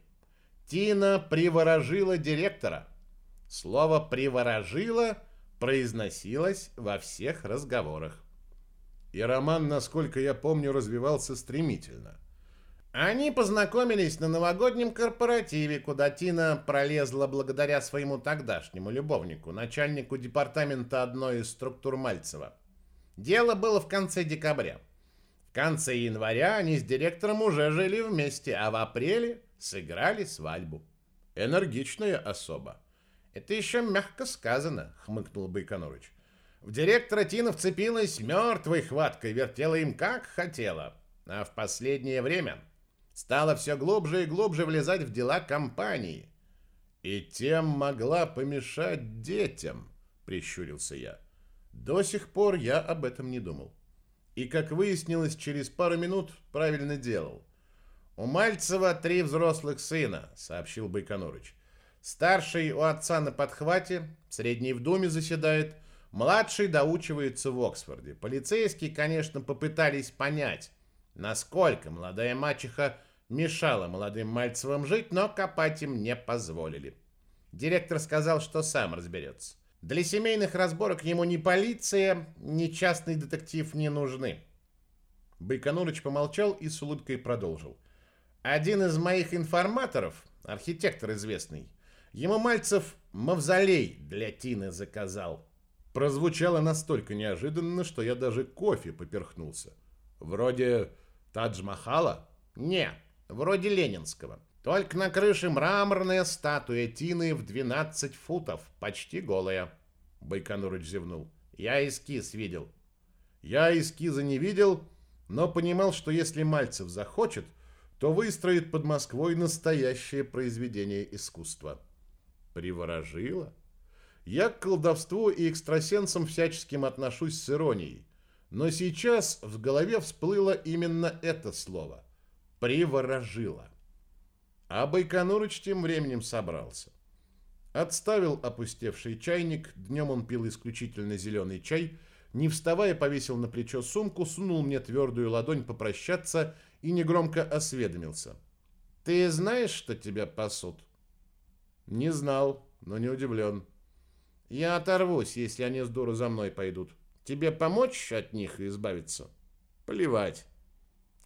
Тина приворожила директора. Слово «приворожила» произносилось во всех разговорах. И роман, насколько я помню, развивался стремительно. Они познакомились на новогоднем корпоративе, куда Тина пролезла благодаря своему тогдашнему любовнику, начальнику департамента одной из структур Мальцева. Дело было в конце декабря. В конце января они с директором уже жили вместе, а в апреле сыграли свадьбу. Энергичная особа. Это еще мягко сказано, хмыкнул Байконурыч. В директора Тина вцепилась мертвой хваткой, вертела им как хотела. А в последнее время стала все глубже и глубже влезать в дела компании. И тем могла помешать детям, прищурился я. До сих пор я об этом не думал. И, как выяснилось, через пару минут правильно делал. «У Мальцева три взрослых сына», — сообщил Байконурыч. «Старший у отца на подхвате, средний в Думе заседает, младший доучивается в Оксфорде. Полицейские, конечно, попытались понять, насколько молодая мачеха мешала молодым Мальцевым жить, но копать им не позволили. Директор сказал, что сам разберется. Для семейных разборок ему ни полиция, ни частный детектив не нужны. Байконурыч помолчал и с улыбкой продолжил. Один из моих информаторов, архитектор известный, ему Мальцев мавзолей для Тины заказал. Прозвучало настолько неожиданно, что я даже кофе поперхнулся. Вроде Тадж-Махала? Не, вроде ленинского. Только на крыше мраморная статуя Тины в 12 футов, почти голая. Байконурыч зевнул. Я эскиз видел. Я эскиза не видел, но понимал, что если Мальцев захочет, то выстроит под Москвой настоящее произведение искусства. Приворожило? Я к колдовству и экстрасенсам всяческим отношусь с иронией, но сейчас в голове всплыло именно это слово приворожила. А Байконурыч тем временем собрался. Отставил опустевший чайник, днем он пил исключительно зеленый чай, не вставая повесил на плечо сумку, сунул мне твердую ладонь попрощаться и негромко осведомился. «Ты знаешь, что тебя пасут?» «Не знал, но не удивлен». «Я оторвусь, если они с дуру за мной пойдут. Тебе помочь от них избавиться?» «Плевать».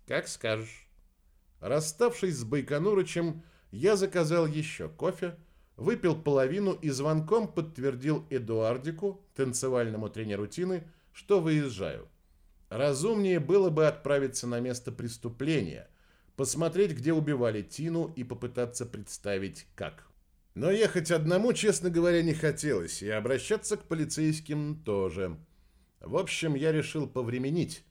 «Как скажешь». Расставшись с Байконурычем, я заказал еще кофе, выпил половину и звонком подтвердил Эдуардику, танцевальному тренеру Тины, что выезжаю. Разумнее было бы отправиться на место преступления, посмотреть, где убивали Тину и попытаться представить, как. Но ехать одному, честно говоря, не хотелось, и обращаться к полицейским тоже. В общем, я решил повременить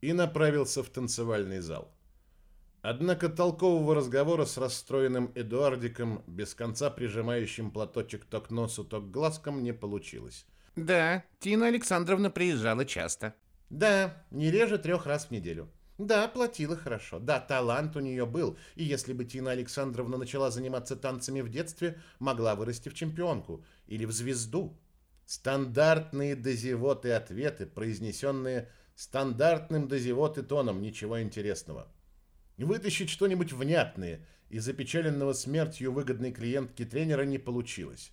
и направился в танцевальный зал. Однако толкового разговора с расстроенным Эдуардиком, без конца прижимающим платочек то к носу, то к глазкам, не получилось. Да, Тина Александровна приезжала часто. Да, не реже трех раз в неделю. Да, платила хорошо. Да, талант у нее был. И если бы Тина Александровна начала заниматься танцами в детстве, могла вырасти в чемпионку или в звезду. Стандартные дозевоты ответы, произнесенные стандартным дозевоты тоном, ничего интересного. Вытащить что-нибудь внятное из запечаленного смертью выгодной клиентки тренера не получилось.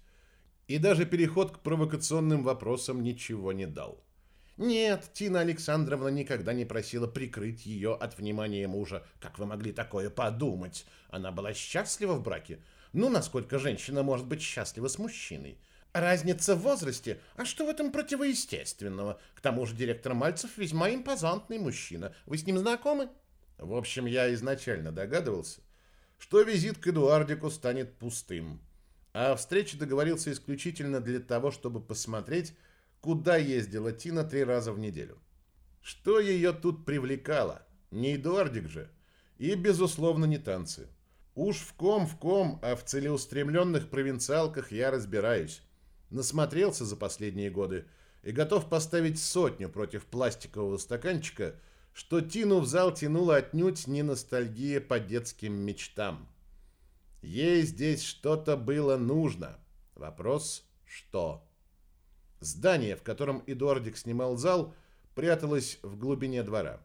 И даже переход к провокационным вопросам ничего не дал. Нет, Тина Александровна никогда не просила прикрыть ее от внимания мужа. Как вы могли такое подумать? Она была счастлива в браке. Ну, насколько женщина может быть счастлива с мужчиной? Разница в возрасте? А что в этом противоестественного? К тому же директор Мальцев весьма импозантный мужчина. Вы с ним знакомы? В общем, я изначально догадывался, что визит к Эдуардику станет пустым, а встрече договорился исключительно для того, чтобы посмотреть, куда ездила Тина три раза в неделю. Что ее тут привлекало? Не Эдуардик же. И, безусловно, не танцы. Уж в ком в ком, а в целеустремленных провинциалках я разбираюсь. Насмотрелся за последние годы и готов поставить сотню против пластикового стаканчика, что Тину в зал тянуло отнюдь не ностальгия по детским мечтам. Ей здесь что-то было нужно. Вопрос – что? Здание, в котором Эдуардик снимал зал, пряталось в глубине двора.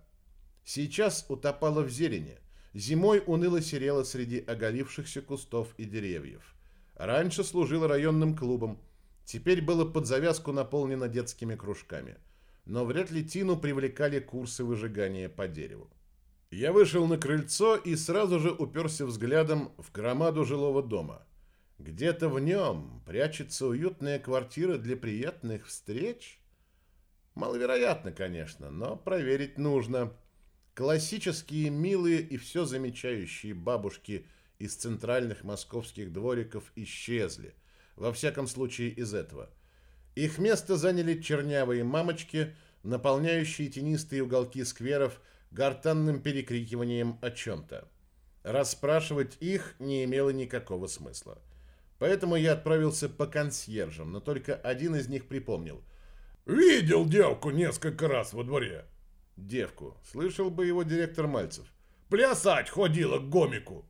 Сейчас утопало в зелени – Зимой уныло серела среди оголившихся кустов и деревьев. Раньше служила районным клубом, теперь было под завязку наполнено детскими кружками. Но вряд ли Тину привлекали курсы выжигания по дереву. Я вышел на крыльцо и сразу же уперся взглядом в громаду жилого дома. Где-то в нем прячется уютная квартира для приятных встреч? Маловероятно, конечно, но проверить нужно. Классические, милые и все замечающие бабушки из центральных московских двориков исчезли, во всяком случае из этого. Их место заняли чернявые мамочки, наполняющие тенистые уголки скверов гортанным перекрикиванием о чем-то. Расспрашивать их не имело никакого смысла. Поэтому я отправился по консьержам, но только один из них припомнил. «Видел девку несколько раз во дворе. Девку. Слышал бы его директор Мальцев. Плясать ходила к гомику.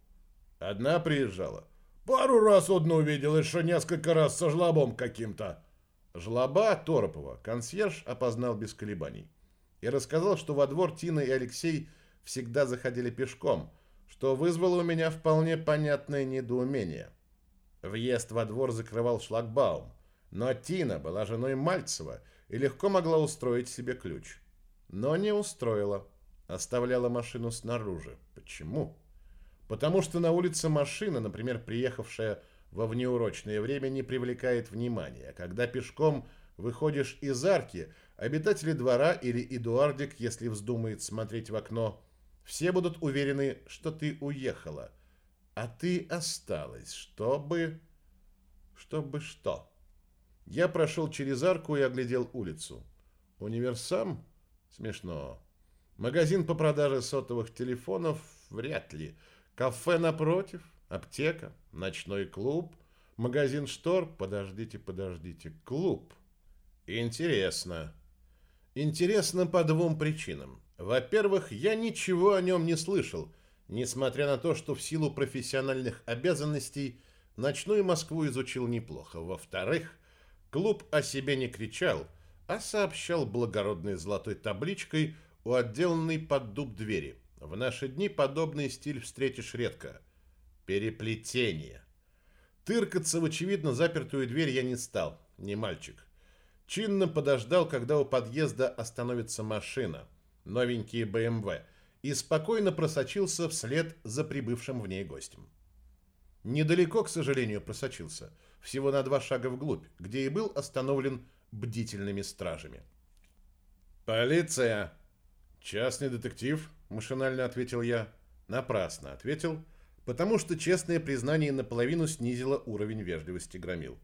Одна приезжала. Пару раз одну видел, еще несколько раз со жлобом каким-то. Жлоба Торопова консьерж опознал без колебаний. И рассказал, что во двор Тина и Алексей всегда заходили пешком, что вызвало у меня вполне понятное недоумение. Въезд во двор закрывал шлагбаум, но Тина была женой Мальцева и легко могла устроить себе ключ. Но не устроила. Оставляла машину снаружи. Почему? Потому что на улице машина, например, приехавшая во внеурочное время, не привлекает внимания. Когда пешком выходишь из арки, обитатели двора или Эдуардик, если вздумает смотреть в окно, все будут уверены, что ты уехала, а ты осталась, чтобы... Чтобы что? Я прошел через арку и оглядел улицу. Универсам? Смешно. Магазин по продаже сотовых телефонов вряд ли. Кафе напротив, аптека, ночной клуб, магазин штор. Подождите, подождите, клуб. Интересно. Интересно по двум причинам. Во-первых, я ничего о нем не слышал, несмотря на то, что в силу профессиональных обязанностей ночную Москву изучил неплохо. Во-вторых, клуб о себе не кричал – а сообщал благородной золотой табличкой у отделанной под дуб двери. В наши дни подобный стиль встретишь редко. Переплетение. Тыркаться в очевидно запертую дверь я не стал, не мальчик. Чинно подождал, когда у подъезда остановится машина, новенькие БМВ, и спокойно просочился вслед за прибывшим в ней гостем. Недалеко, к сожалению, просочился, всего на два шага вглубь, где и был остановлен бдительными стражами. «Полиция!» «Частный детектив», — машинально ответил я. Напрасно ответил, потому что честное признание наполовину снизило уровень вежливости громил.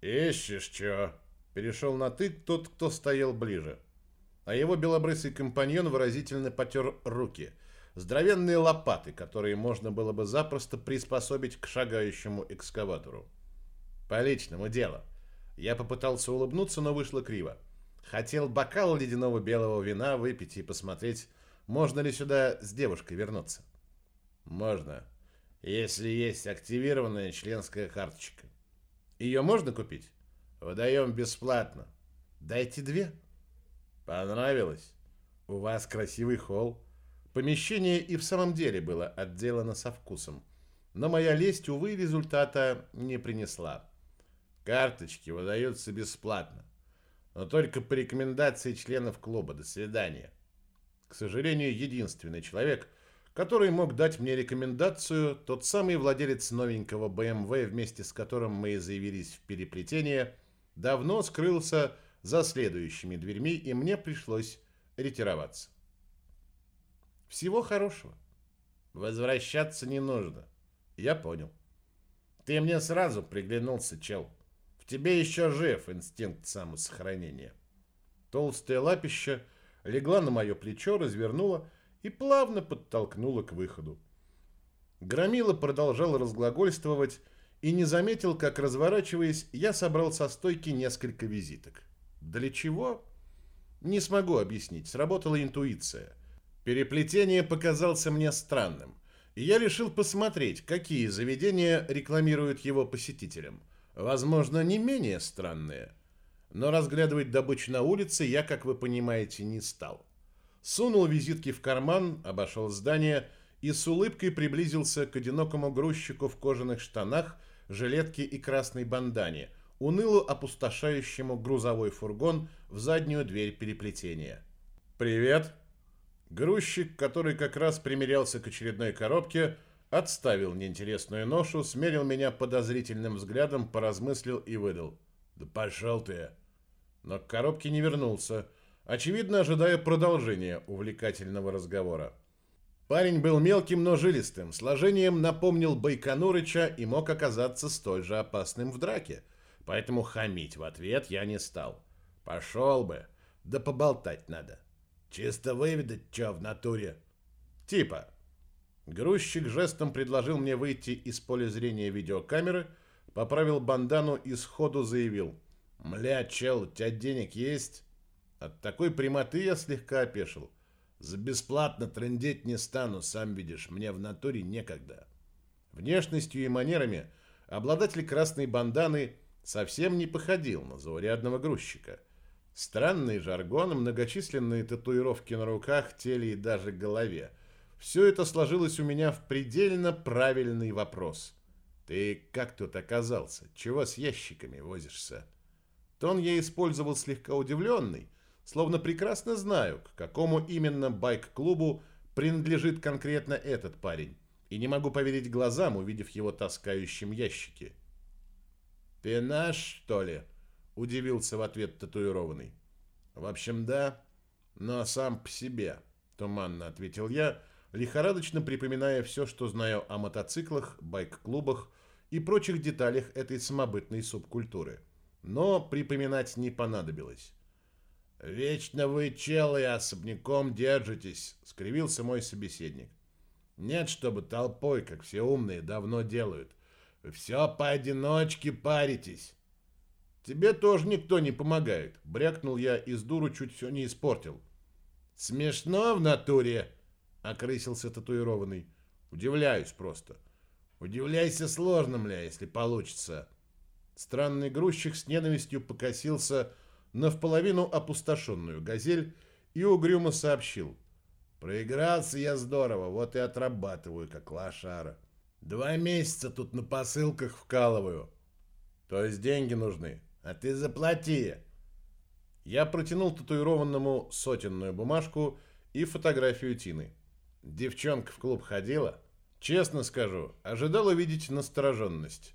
«Ищешь чё?» — перешел на «ты» тот, кто стоял ближе. А его белобрысый компаньон выразительно потер руки. Здоровенные лопаты, которые можно было бы запросто приспособить к шагающему экскаватору. «По личному делу», я попытался улыбнуться, но вышло криво. Хотел бокал ледяного белого вина выпить и посмотреть, можно ли сюда с девушкой вернуться. Можно, если есть активированная членская карточка. Ее можно купить? Выдаем бесплатно. Дайте две. Понравилось? У вас красивый холл. Помещение и в самом деле было отделано со вкусом. Но моя лесть, увы, результата не принесла. Карточки выдаются бесплатно, но только по рекомендации членов клуба. До свидания. К сожалению, единственный человек, который мог дать мне рекомендацию, тот самый владелец новенького BMW, вместе с которым мы и заявились в переплетение, давно скрылся за следующими дверьми, и мне пришлось ретироваться. Всего хорошего. Возвращаться не нужно. Я понял. Ты мне сразу приглянулся, чел. В тебе еще жив инстинкт самосохранения. Толстая лапища легла на мое плечо, развернула и плавно подтолкнула к выходу. Громила продолжал разглагольствовать и не заметил, как, разворачиваясь, я собрал со стойки несколько визиток. Для чего? Не смогу объяснить, сработала интуиция. Переплетение показался мне странным, и я решил посмотреть, какие заведения рекламируют его посетителям. Возможно, не менее странные. Но разглядывать добычу на улице я, как вы понимаете, не стал. Сунул визитки в карман, обошел здание и с улыбкой приблизился к одинокому грузчику в кожаных штанах, жилетке и красной бандане, уныло опустошающему грузовой фургон в заднюю дверь переплетения. «Привет!» Грузчик, который как раз примерялся к очередной коробке, отставил неинтересную ношу, смерил меня подозрительным взглядом, поразмыслил и выдал. «Да пошел ты!» Но к коробке не вернулся, очевидно, ожидая продолжения увлекательного разговора. Парень был мелким, но жилистым, сложением напомнил Байконурыча и мог оказаться столь же опасным в драке, поэтому хамить в ответ я не стал. «Пошел бы, да поболтать надо». Чисто выведать, что в натуре. Типа. Грузчик жестом предложил мне выйти из поля зрения видеокамеры, поправил бандану и сходу заявил. «Мля, чел, у тебя денег есть?» От такой прямоты я слегка опешил. «За бесплатно трындеть не стану, сам видишь, мне в натуре некогда». Внешностью и манерами обладатель красной банданы совсем не походил на заурядного грузчика – Странный жаргон, многочисленные татуировки на руках, теле и даже голове. Все это сложилось у меня в предельно правильный вопрос. Ты как тут оказался? Чего с ящиками возишься? Тон я использовал слегка удивленный, словно прекрасно знаю, к какому именно байк-клубу принадлежит конкретно этот парень, и не могу поверить глазам, увидев его таскающим ящики. «Ты наш, что ли?» Удивился в ответ татуированный. В общем, да, но сам по себе, туманно ответил я, лихорадочно припоминая все, что знаю о мотоциклах, байк-клубах и прочих деталях этой самобытной субкультуры. Но припоминать не понадобилось. «Вечно вы, челы, особняком держитесь», — скривился мой собеседник. «Нет, чтобы толпой, как все умные, давно делают. Вы все поодиночке паритесь. «Тебе тоже никто не помогает», — брякнул я из дуру, чуть все не испортил. «Смешно в натуре», — окрысился татуированный. «Удивляюсь просто». «Удивляйся сложно, мля, если получится». Странный грузчик с ненавистью покосился на вполовину опустошенную газель и угрюмо сообщил. «Проигрался я здорово, вот и отрабатываю, как лошара. Два месяца тут на посылках вкалываю. То есть деньги нужны?» А ты заплати. Я протянул татуированному сотенную бумажку и фотографию Тины. Девчонка в клуб ходила. Честно скажу, ожидал увидеть настороженность.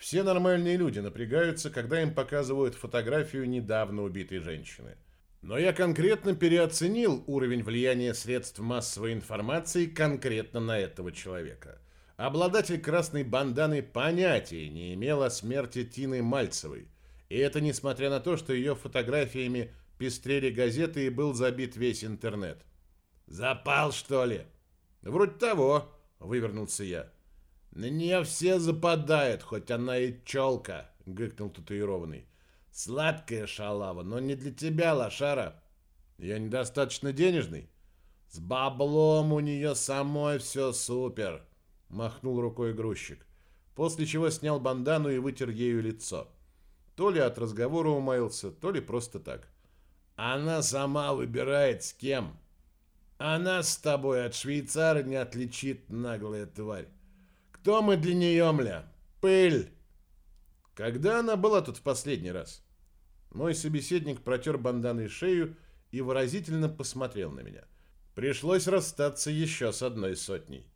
Все нормальные люди напрягаются, когда им показывают фотографию недавно убитой женщины. Но я конкретно переоценил уровень влияния средств массовой информации конкретно на этого человека. Обладатель красной банданы понятия не имел о смерти Тины Мальцевой – и это несмотря на то, что ее фотографиями пестрели газеты и был забит весь интернет. «Запал, что ли?» «Вроде того», — вывернулся я. «На нее все западают, хоть она и челка», — гыкнул татуированный. «Сладкая шалава, но не для тебя, лошара». «Я недостаточно денежный?» «С баблом у нее самой все супер», — махнул рукой грузчик, после чего снял бандану и вытер ею лицо. То ли от разговора умаился, то ли просто так. Она сама выбирает с кем. Она с тобой от швейцара не отличит, наглая тварь. Кто мы для нее, мля? Пыль. Когда она была тут в последний раз? Мой собеседник протер банданой шею и выразительно посмотрел на меня. Пришлось расстаться еще с одной сотней.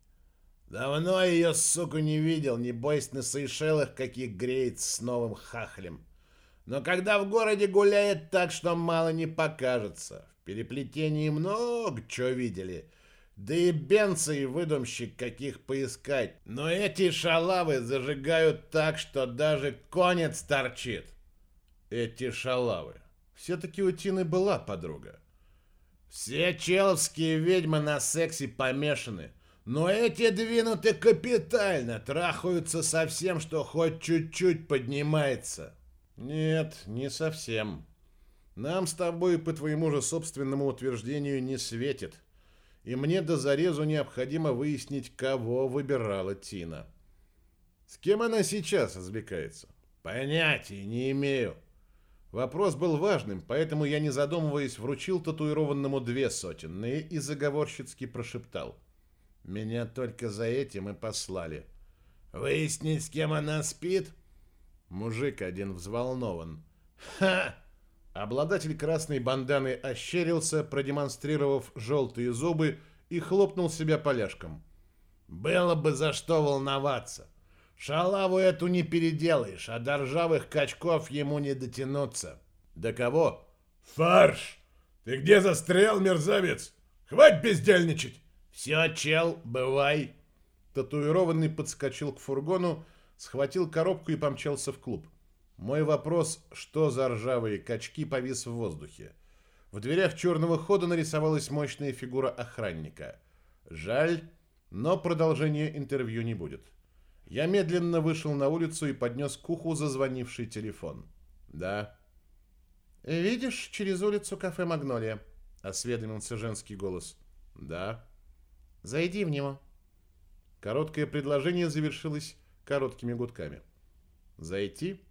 Давно ее, сука, не видел, небось на Сейшелах каких греет с новым хахлем. Но когда в городе гуляет так, что мало не покажется. В переплетении много чего видели. Да и бенцы и выдумщик каких поискать. Но эти шалавы зажигают так, что даже конец торчит. Эти шалавы. Все-таки у Тины была подруга. Все человские ведьмы на сексе помешаны. Но эти двинуты капитально, трахаются со всем, что хоть чуть-чуть поднимается. Нет, не совсем. Нам с тобой, по твоему же собственному утверждению, не светит. И мне до зарезу необходимо выяснить, кого выбирала Тина. С кем она сейчас развлекается? Понятия не имею. Вопрос был важным, поэтому я, не задумываясь, вручил татуированному две сотенные и заговорщицки прошептал. Меня только за этим и послали. Выяснить, с кем она спит? Мужик один взволнован. Ха! Обладатель красной банданы ощерился, продемонстрировав желтые зубы и хлопнул себя поляшком. Было бы за что волноваться. Шалаву эту не переделаешь, а до ржавых качков ему не дотянуться. До кого? Фарш! Ты где застрял, мерзавец? Хватит бездельничать! Все, чел, бывай. Татуированный подскочил к фургону, схватил коробку и помчался в клуб. Мой вопрос, что за ржавые качки, повис в воздухе. В дверях черного хода нарисовалась мощная фигура охранника. Жаль, но продолжения интервью не будет. Я медленно вышел на улицу и поднес к уху зазвонивший телефон. «Да». «Видишь через улицу кафе «Магнолия»?» — осведомился женский голос. «Да». Зайди в него. Короткое предложение завершилось короткими гудками. Зайти?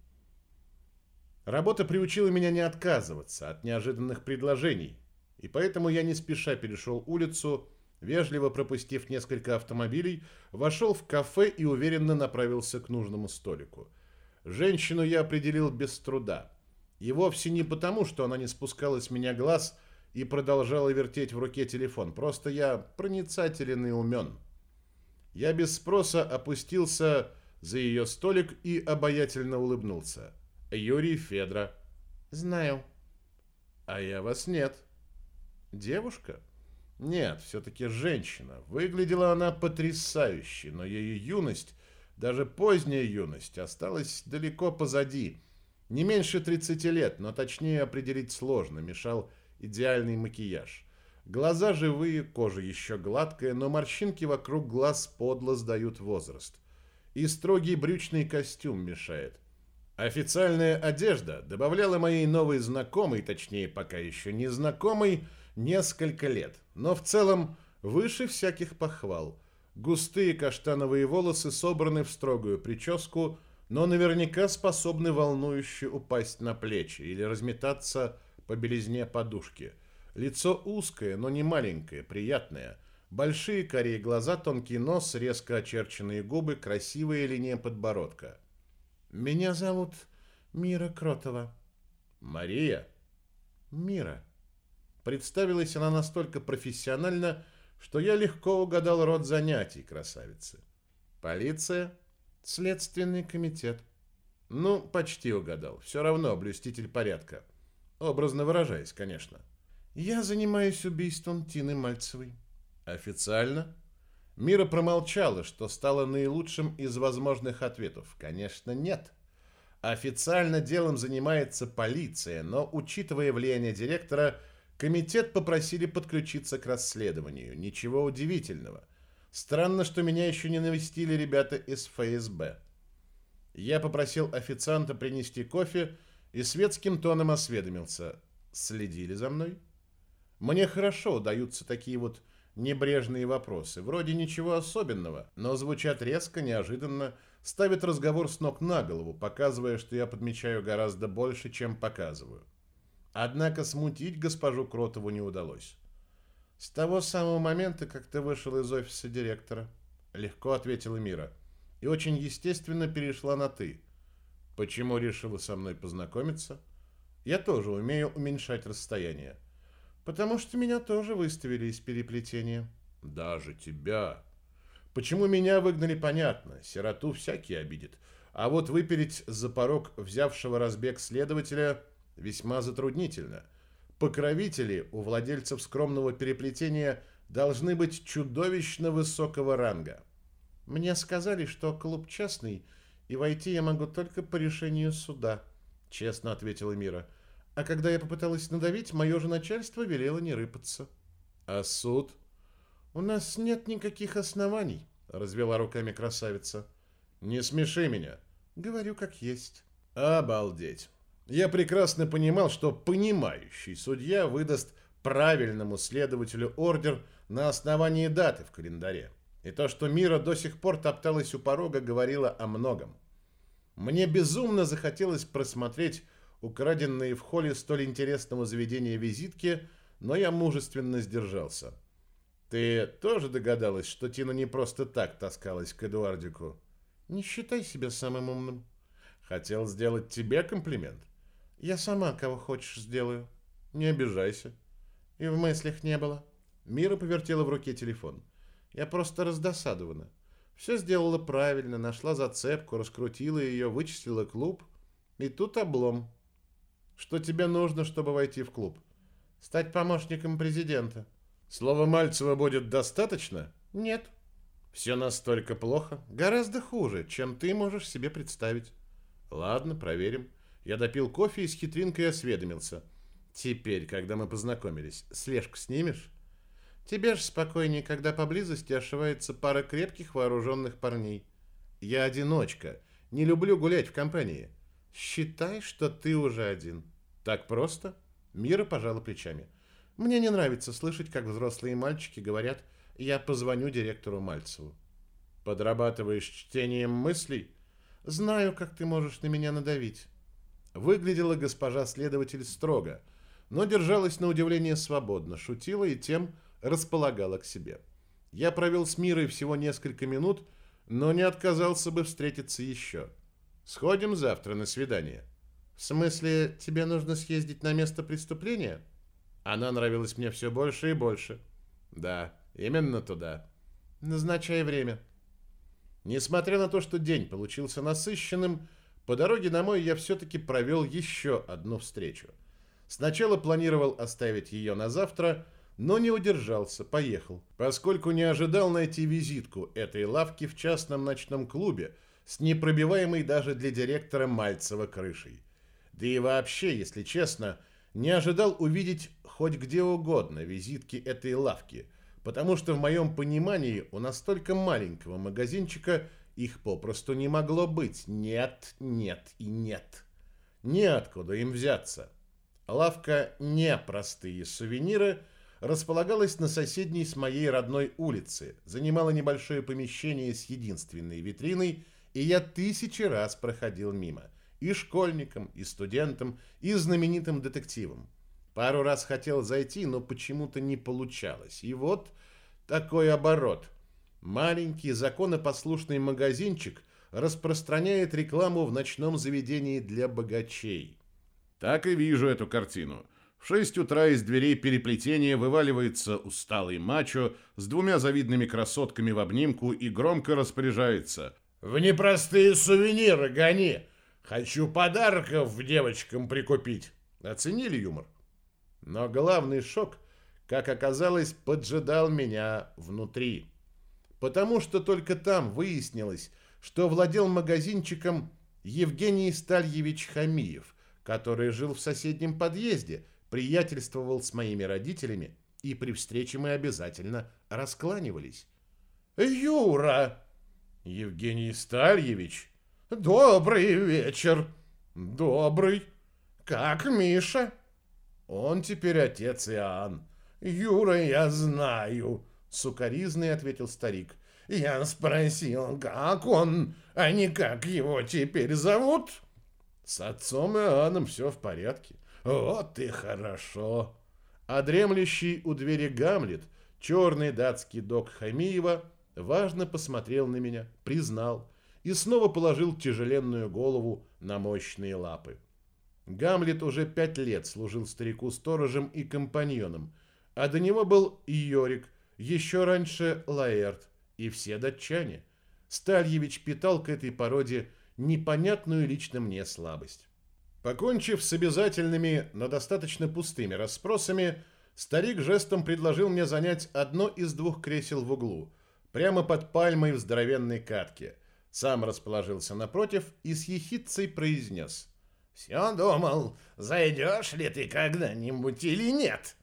Работа приучила меня не отказываться от неожиданных предложений, и поэтому я не спеша перешел улицу, вежливо пропустив несколько автомобилей, вошел в кафе и уверенно направился к нужному столику. Женщину я определил без труда. И вовсе не потому, что она не спускала с меня глаз, и продолжала вертеть в руке телефон. Просто я проницателен и умен. Я без спроса опустился за ее столик и обаятельно улыбнулся. Юрий Федра. Знаю. А я вас нет. Девушка? Нет, все-таки женщина. Выглядела она потрясающе, но ее юность, даже поздняя юность, осталась далеко позади. Не меньше 30 лет, но точнее определить сложно, мешал идеальный макияж. Глаза живые, кожа еще гладкая, но морщинки вокруг глаз подло сдают возраст. И строгий брючный костюм мешает. Официальная одежда добавляла моей новой знакомой, точнее пока еще не знакомой, несколько лет. Но в целом выше всяких похвал. Густые каштановые волосы собраны в строгую прическу, но наверняка способны волнующе упасть на плечи или разметаться по белизне подушки. Лицо узкое, но не маленькое, приятное. Большие корей глаза, тонкий нос, резко очерченные губы, красивая линия подбородка. «Меня зовут Мира Кротова». «Мария?» «Мира». Представилась она настолько профессионально, что я легко угадал род занятий красавицы. «Полиция?» «Следственный комитет». «Ну, почти угадал. Все равно блюститель порядка». Образно выражаясь, конечно. Я занимаюсь убийством Тины Мальцевой. Официально? Мира промолчала, что стало наилучшим из возможных ответов. Конечно, нет. Официально делом занимается полиция, но, учитывая влияние директора, комитет попросили подключиться к расследованию. Ничего удивительного. Странно, что меня еще не навестили ребята из ФСБ. Я попросил официанта принести кофе, и светским тоном осведомился. Следили за мной? Мне хорошо удаются такие вот небрежные вопросы. Вроде ничего особенного, но звучат резко, неожиданно, ставят разговор с ног на голову, показывая, что я подмечаю гораздо больше, чем показываю. Однако смутить госпожу Кротову не удалось. «С того самого момента, как ты вышел из офиса директора», — легко ответила Мира, и очень естественно перешла на «ты». Почему решила со мной познакомиться? Я тоже умею уменьшать расстояние. Потому что меня тоже выставили из переплетения. Даже тебя. Почему меня выгнали, понятно. Сироту всякий обидит. А вот выпереть за порог взявшего разбег следователя весьма затруднительно. Покровители у владельцев скромного переплетения должны быть чудовищно высокого ранга. Мне сказали, что клуб частный, и войти я могу только по решению суда, честно ответила Мира. А когда я попыталась надавить, мое же начальство велело не рыпаться. А суд? У нас нет никаких оснований, развела руками красавица. Не смеши меня. Говорю как есть. Обалдеть. Я прекрасно понимал, что понимающий судья выдаст правильному следователю ордер на основании даты в календаре. И то, что Мира до сих пор топталась у порога, говорило о многом. Мне безумно захотелось просмотреть украденные в холле столь интересного заведения визитки, но я мужественно сдержался. Ты тоже догадалась, что Тина не просто так таскалась к Эдуардику? Не считай себя самым умным. Хотел сделать тебе комплимент. Я сама кого хочешь сделаю. Не обижайся. И в мыслях не было. Мира повертела в руке телефон. Я просто раздосадована. Все сделала правильно, нашла зацепку, раскрутила ее, вычислила клуб. И тут облом. Что тебе нужно, чтобы войти в клуб? Стать помощником президента. Слова Мальцева будет достаточно? Нет. Все настолько плохо? Гораздо хуже, чем ты можешь себе представить. Ладно, проверим. Я допил кофе и с хитринкой осведомился. Теперь, когда мы познакомились, слежку снимешь? Тебе же спокойнее, когда поблизости ошивается пара крепких вооруженных парней. Я одиночка. Не люблю гулять в компании. Считай, что ты уже один. Так просто? Мира пожала плечами. Мне не нравится слышать, как взрослые мальчики говорят «я позвоню директору Мальцеву». Подрабатываешь чтением мыслей? Знаю, как ты можешь на меня надавить. Выглядела госпожа следователь строго, но держалась на удивление свободно, шутила и тем располагала к себе. Я провел с Мирой всего несколько минут, но не отказался бы встретиться еще. Сходим завтра на свидание. В смысле, тебе нужно съездить на место преступления? Она нравилась мне все больше и больше. Да, именно туда. Назначай время. Несмотря на то, что день получился насыщенным, по дороге домой я все-таки провел еще одну встречу. Сначала планировал оставить ее на завтра, но не удержался, поехал, поскольку не ожидал найти визитку этой лавки в частном ночном клубе, с непробиваемой даже для директора Мальцева крышей. Да и вообще, если честно, не ожидал увидеть хоть где угодно визитки этой лавки, потому что в моем понимании у настолько маленького магазинчика их попросту не могло быть. Нет, нет и нет. Неоткуда им взяться. Лавка «Не простые сувениры» располагалась на соседней с моей родной улице, занимала небольшое помещение с единственной витриной и я тысячи раз проходил мимо. И школьником, и студентом, и знаменитым детективом. Пару раз хотел зайти, но почему-то не получалось. И вот такой оборот. Маленький законопослушный магазинчик распространяет рекламу в ночном заведении для богачей. Так и вижу эту картину. В шесть утра из дверей переплетения вываливается усталый мачо с двумя завидными красотками в обнимку и громко распоряжается. В непростые сувениры гони. Хочу подарков девочкам прикупить. Оценили юмор? Но главный шок, как оказалось, поджидал меня внутри. Потому что только там выяснилось, что владел магазинчиком Евгений Стальевич Хамиев, который жил в соседнем подъезде, приятельствовал с моими родителями, и при встрече мы обязательно раскланивались. «Юра!» Евгений Стальевич? Добрый вечер. Добрый. Как Миша? Он теперь отец Иоанн. Юра, я знаю, сукаризный ответил старик. Я спросил, как он, а не как его теперь зовут? С отцом Иоанном все в порядке. Вот и хорошо. А дремлющий у двери Гамлет, черный датский док Хамиева, важно посмотрел на меня, признал и снова положил тяжеленную голову на мощные лапы. Гамлет уже пять лет служил старику сторожем и компаньоном, а до него был Йорик, еще раньше Лаэрт и все датчане. Стальевич питал к этой породе непонятную лично мне слабость. Покончив с обязательными, но достаточно пустыми расспросами, Старик жестом предложил мне занять одно из двух кресел в углу, прямо под пальмой в здоровенной катке. Сам расположился напротив и с ехидцей произнес. «Все думал, зайдешь ли ты когда-нибудь или нет?»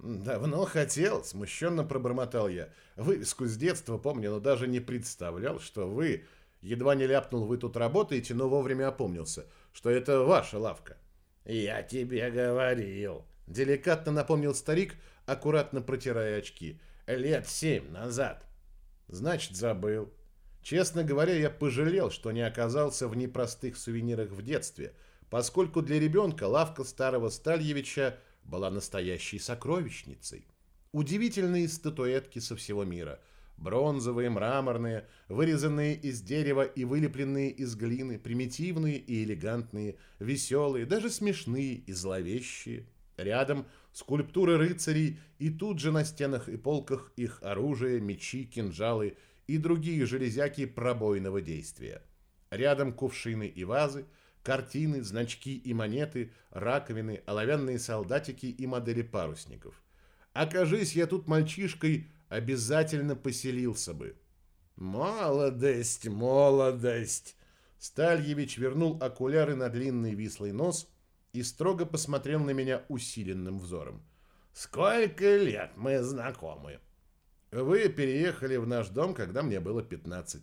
«Давно хотел», — смущенно пробормотал я. «Вывеску с детства помню, но даже не представлял, что вы...» Едва не ляпнул, вы тут работаете, но вовремя опомнился, что это ваша лавка. «Я тебе говорил», — деликатно напомнил старик, аккуратно протирая очки. «Лет семь назад». «Значит, забыл». Честно говоря, я пожалел, что не оказался в непростых сувенирах в детстве, поскольку для ребенка лавка старого Стальевича была настоящей сокровищницей. Удивительные статуэтки со всего мира — Бронзовые, мраморные, вырезанные из дерева и вылепленные из глины, примитивные и элегантные, веселые, даже смешные и зловещие. Рядом скульптуры рыцарей и тут же на стенах и полках их оружие, мечи, кинжалы и другие железяки пробойного действия. Рядом кувшины и вазы, картины, значки и монеты, раковины, оловянные солдатики и модели парусников. Окажись я тут мальчишкой, обязательно поселился бы. Молодость, молодость. Стальевич вернул окуляры на длинный вислый нос и строго посмотрел на меня усиленным взором. Сколько лет мы знакомы? Вы переехали в наш дом, когда мне было 15.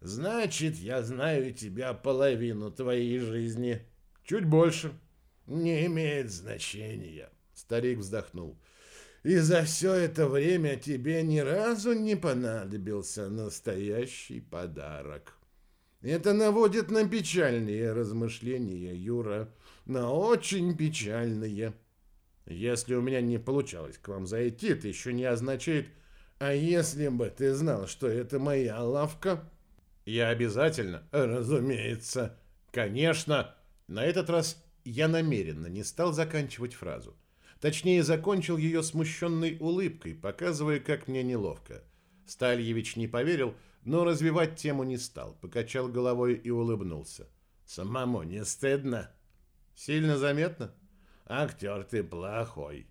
Значит, я знаю тебя половину твоей жизни. Чуть больше. Не имеет значения. Старик вздохнул. И за все это время тебе ни разу не понадобился настоящий подарок. Это наводит на печальные размышления, Юра, на очень печальные. Если у меня не получалось к вам зайти, это еще не означает... А если бы ты знал, что это моя лавка? Я обязательно. Разумеется. Конечно. На этот раз я намеренно не стал заканчивать фразу. Точнее, закончил ее смущенной улыбкой, показывая, как мне неловко. Стальевич не поверил, но развивать тему не стал, покачал головой и улыбнулся. «Самому не стыдно?» «Сильно заметно?» «Актер ты плохой.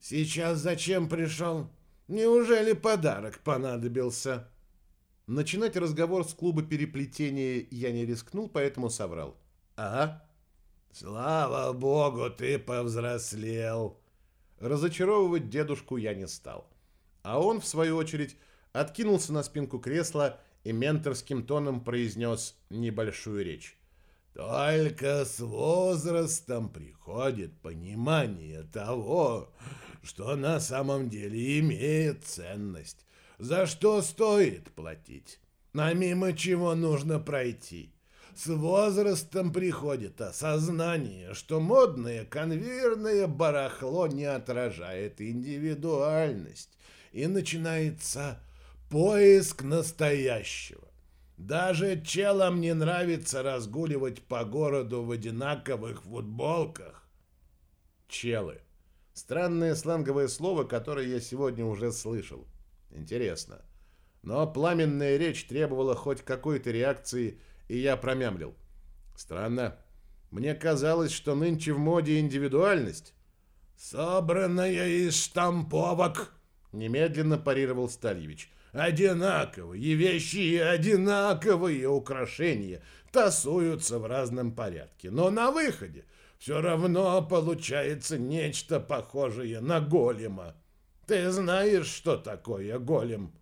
Сейчас зачем пришел? Неужели подарок понадобился?» Начинать разговор с клуба переплетения я не рискнул, поэтому соврал. «Ага». «Слава богу, ты повзрослел!» Разочаровывать дедушку я не стал. А он, в свою очередь, откинулся на спинку кресла и менторским тоном произнес небольшую речь. Только с возрастом приходит понимание того, что на самом деле имеет ценность, за что стоит платить, а мимо чего нужно пройти. С возрастом приходит осознание, что модное конвейерное барахло не отражает индивидуальность, и начинается поиск настоящего. Даже челам не нравится разгуливать по городу в одинаковых футболках. Челы. Странное сленговое слово, которое я сегодня уже слышал. Интересно. Но пламенная речь требовала хоть какой-то реакции – и я промямлил. Странно. Мне казалось, что нынче в моде индивидуальность. «Собранная из штамповок», — немедленно парировал Стальевич. «Одинаковые вещи и одинаковые украшения тасуются в разном порядке, но на выходе все равно получается нечто похожее на голема. Ты знаешь, что такое голем?»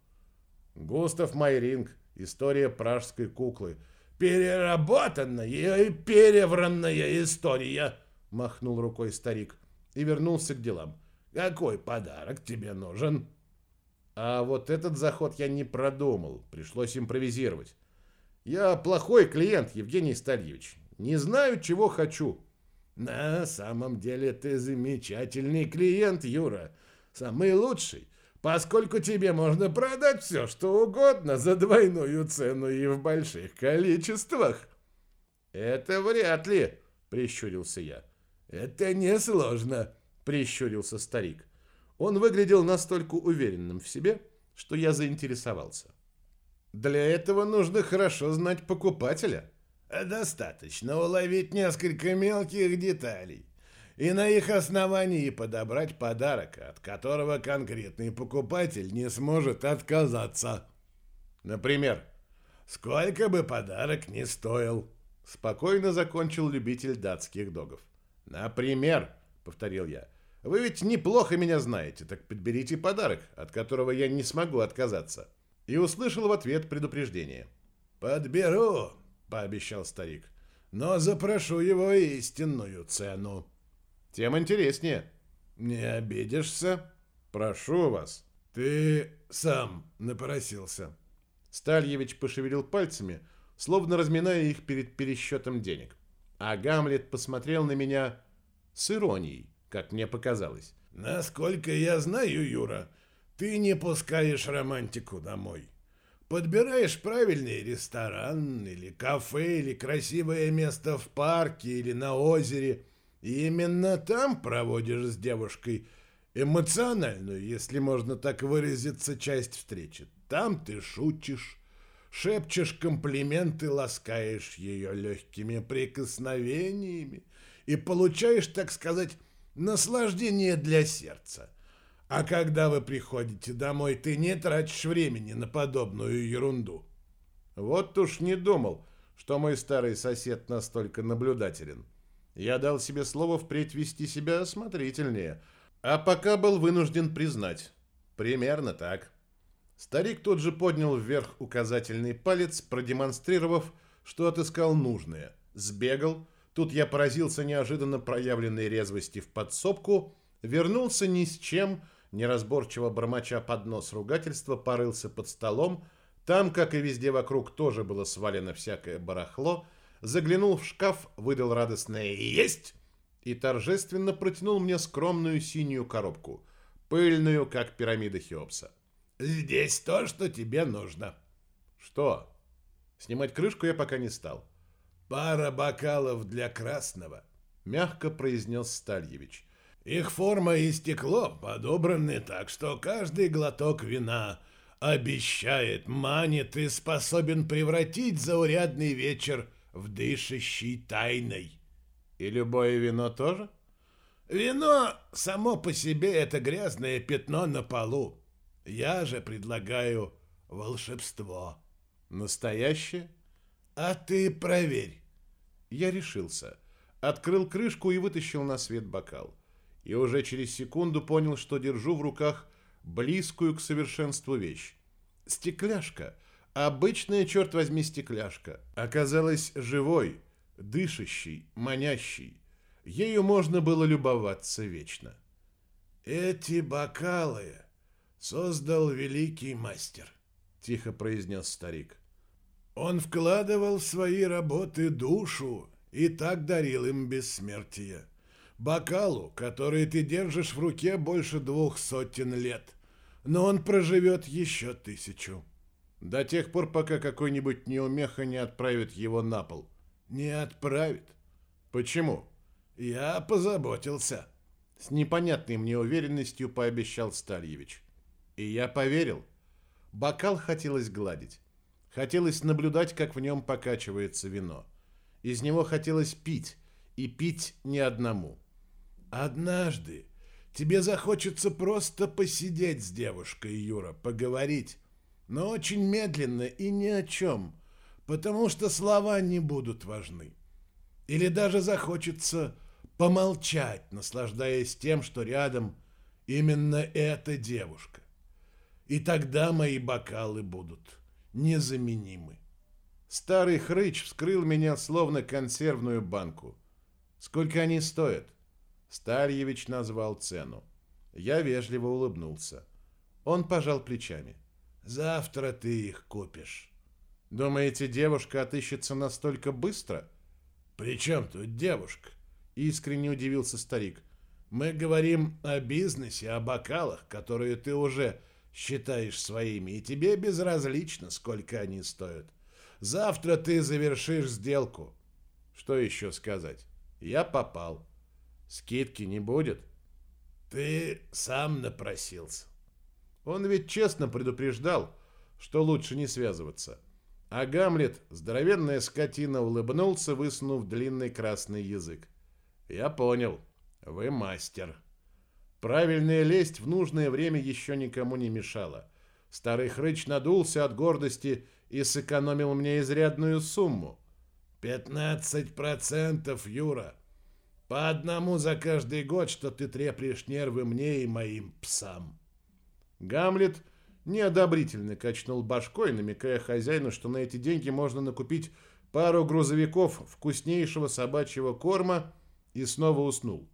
Густав Майринг. История пражской куклы переработанная и перевранная история, махнул рукой старик и вернулся к делам. Какой подарок тебе нужен? А вот этот заход я не продумал, пришлось импровизировать. Я плохой клиент, Евгений Стальевич. Не знаю, чего хочу. На самом деле ты замечательный клиент, Юра. Самый лучший поскольку тебе можно продать все, что угодно за двойную цену и в больших количествах. Это вряд ли, прищурился я. Это несложно, прищурился старик. Он выглядел настолько уверенным в себе, что я заинтересовался. Для этого нужно хорошо знать покупателя. Достаточно уловить несколько мелких деталей. и на их основании подобрать подарок, от которого конкретный покупатель не сможет отказаться. Например, сколько бы подарок ни стоил. Спокойно закончил любитель датских догов. Например, повторил я, вы ведь неплохо меня знаете, так подберите подарок, от которого я не смогу отказаться. И услышал в ответ предупреждение. Подберу, пообещал старик, но запрошу его истинную цену. Тем интереснее. Не обидишься? Прошу вас. Ты сам напросился. Стальевич пошевелил пальцами, словно разминая их перед пересчетом денег. А Гамлет посмотрел на меня с иронией, как мне показалось. «Насколько я знаю, Юра, ты не пускаешь романтику домой. Подбираешь правильный ресторан, или кафе, или красивое место в парке, или на озере, и именно там проводишь с девушкой эмоциональную, если можно так выразиться, часть встречи. Там ты шутишь, шепчешь комплименты, ласкаешь ее легкими прикосновениями и получаешь, так сказать, наслаждение для сердца. А когда вы приходите домой, ты не тратишь времени на подобную ерунду. Вот уж не думал, что мой старый сосед настолько наблюдателен. Я дал себе слово впредь вести себя осмотрительнее, а пока был вынужден признать. Примерно так. Старик тут же поднял вверх указательный палец, продемонстрировав, что отыскал нужное. Сбегал. Тут я поразился неожиданно проявленной резвости в подсобку, вернулся ни с чем, неразборчиво бормоча под нос ругательства, порылся под столом, там, как и везде вокруг, тоже было свалено всякое барахло, заглянул в шкаф, выдал радостное «Есть!» и торжественно протянул мне скромную синюю коробку, пыльную, как пирамида Хеопса. Здесь то, что тебе нужно. Что? Снимать крышку я пока не стал. Пара бокалов для красного, мягко произнес Стальевич. Их форма и стекло подобраны так, что каждый глоток вина обещает, манит и способен превратить заурядный вечер в дышащий тайной. И любое вино тоже? Вино само по себе это грязное пятно на полу. Я же предлагаю волшебство. Настоящее? А ты проверь. Я решился. Открыл крышку и вытащил на свет бокал. И уже через секунду понял, что держу в руках близкую к совершенству вещь. Стекляшка. Обычная, черт возьми, стекляшка. Оказалась живой, дышащей, манящей. Ею можно было любоваться вечно. Эти бокалы создал великий мастер», — тихо произнес старик. «Он вкладывал в свои работы душу и так дарил им бессмертие. Бокалу, который ты держишь в руке больше двух сотен лет, но он проживет еще тысячу». До тех пор, пока какой-нибудь неумеха не отправит его на пол. Не отправит. Почему? Я позаботился. С непонятной мне уверенностью пообещал Стальевич. И я поверил. Бокал хотелось гладить. Хотелось наблюдать, как в нем покачивается вино. Из него хотелось пить, и пить не одному. «Однажды тебе захочется просто посидеть с девушкой, Юра, поговорить, но очень медленно и ни о чем, потому что слова не будут важны. Или даже захочется помолчать, наслаждаясь тем, что рядом именно эта девушка. И тогда мои бокалы будут незаменимы. Старый хрыч вскрыл меня словно консервную банку. Сколько они стоят? Стальевич назвал цену. Я вежливо улыбнулся. Он пожал плечами. Завтра ты их купишь. Думаете, девушка отыщется настолько быстро? При чем тут девушка? Искренне удивился старик. Мы говорим о бизнесе, о бокалах, которые ты уже считаешь своими, и тебе безразлично, сколько они стоят. Завтра ты завершишь сделку. Что еще сказать? Я попал. Скидки не будет. Ты сам напросился. Он ведь честно предупреждал, что лучше не связываться. А Гамлет, здоровенная скотина, улыбнулся, высунув длинный красный язык. Я понял. Вы мастер. Правильная лесть в нужное время еще никому не мешала. Старый хрыч надулся от гордости и сэкономил мне изрядную сумму. «Пятнадцать процентов, Юра. По одному за каждый год, что ты треплешь нервы мне и моим псам». Гамлет неодобрительно качнул башкой, намекая хозяину, что на эти деньги можно накупить пару грузовиков вкуснейшего собачьего корма и снова уснул.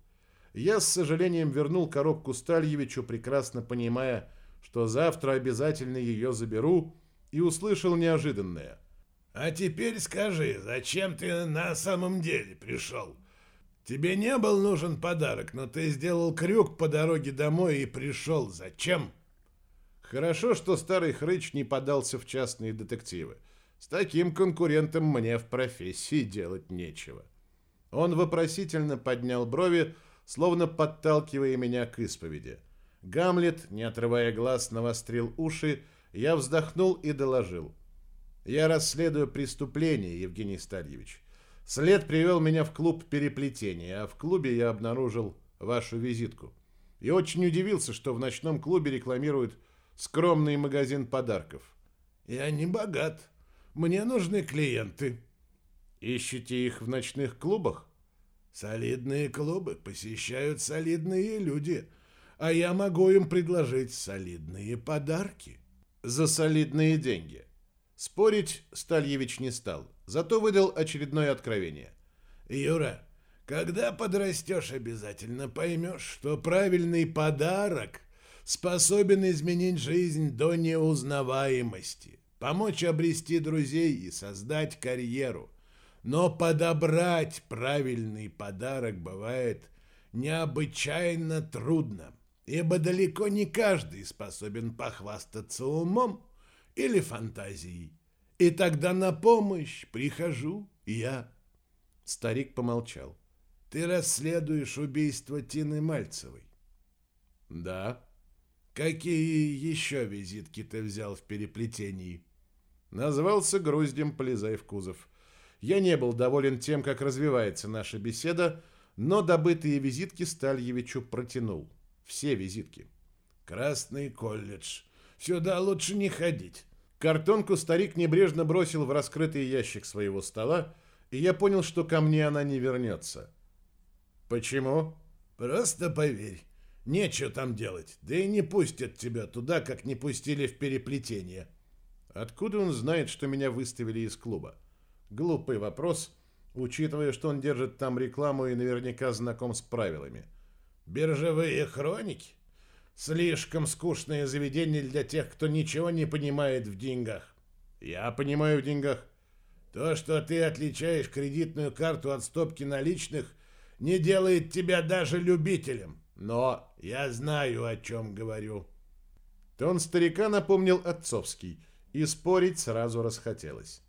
Я с сожалением вернул коробку Стальевичу, прекрасно понимая, что завтра обязательно ее заберу, и услышал неожиданное. «А теперь скажи, зачем ты на самом деле пришел? Тебе не был нужен подарок, но ты сделал крюк по дороге домой и пришел. Зачем?» Хорошо, что старый хрыч не подался в частные детективы. С таким конкурентом мне в профессии делать нечего. Он вопросительно поднял брови, словно подталкивая меня к исповеди. Гамлет, не отрывая глаз, навострил уши, я вздохнул и доложил. «Я расследую преступление, Евгений Стальевич. След привел меня в клуб переплетения, а в клубе я обнаружил вашу визитку. И очень удивился, что в ночном клубе рекламируют скромный магазин подарков. Я не богат. Мне нужны клиенты. Ищете их в ночных клубах? Солидные клубы посещают солидные люди, а я могу им предложить солидные подарки. За солидные деньги. Спорить Стальевич не стал, зато выдал очередное откровение. Юра, когда подрастешь, обязательно поймешь, что правильный подарок способен изменить жизнь до неузнаваемости, помочь обрести друзей и создать карьеру. Но подобрать правильный подарок бывает необычайно трудно, ибо далеко не каждый способен похвастаться умом или фантазией. И тогда на помощь прихожу я. Старик помолчал. Ты расследуешь убийство Тины Мальцевой? Да. Какие еще визитки ты взял в переплетении? Назвался груздем, полезая в кузов. Я не был доволен тем, как развивается наша беседа, но добытые визитки Стальевичу протянул. Все визитки. Красный колледж. Сюда лучше не ходить. Картонку старик небрежно бросил в раскрытый ящик своего стола, и я понял, что ко мне она не вернется. Почему? Просто поверь. Нечего там делать, да и не пустят тебя туда, как не пустили в переплетение. Откуда он знает, что меня выставили из клуба? Глупый вопрос, учитывая, что он держит там рекламу и наверняка знаком с правилами. Биржевые хроники? Слишком скучное заведение для тех, кто ничего не понимает в деньгах. Я понимаю в деньгах. То, что ты отличаешь кредитную карту от стопки наличных, не делает тебя даже любителем. Но я знаю, о чем говорю. Тон старика напомнил отцовский, и спорить сразу расхотелось.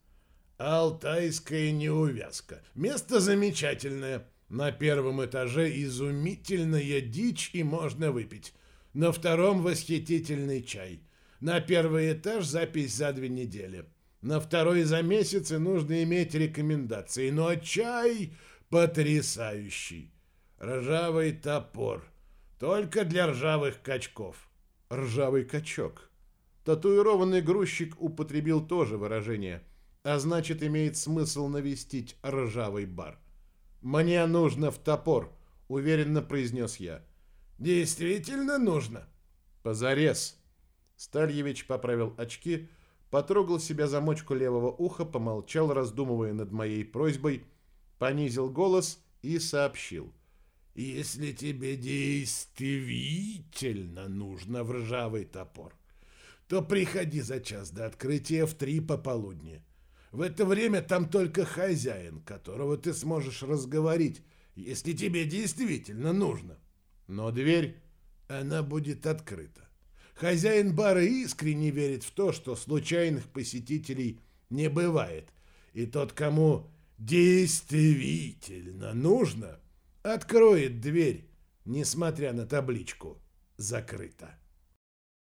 Алтайская неувязка. Место замечательное. На первом этаже изумительная дичь и можно выпить. На втором восхитительный чай. На первый этаж запись за две недели. На второй за месяц и нужно иметь рекомендации. Но чай потрясающий. Ржавый топор. Только для ржавых качков. Ржавый качок. Татуированный грузчик употребил тоже выражение, а значит имеет смысл навестить ржавый бар. «Мне нужно в топор», — уверенно произнес я. «Действительно нужно?» «Позарез». Стальевич поправил очки, потрогал себя замочку левого уха, помолчал, раздумывая над моей просьбой, понизил голос и сообщил. Если тебе действительно нужно в ржавый топор, то приходи за час до открытия в три пополудни. В это время там только хозяин, которого ты сможешь разговорить, если тебе действительно нужно. Но дверь, она будет открыта. Хозяин бара искренне верит в то, что случайных посетителей не бывает. И тот, кому действительно нужно – откроет дверь, несмотря на табличку «Закрыто».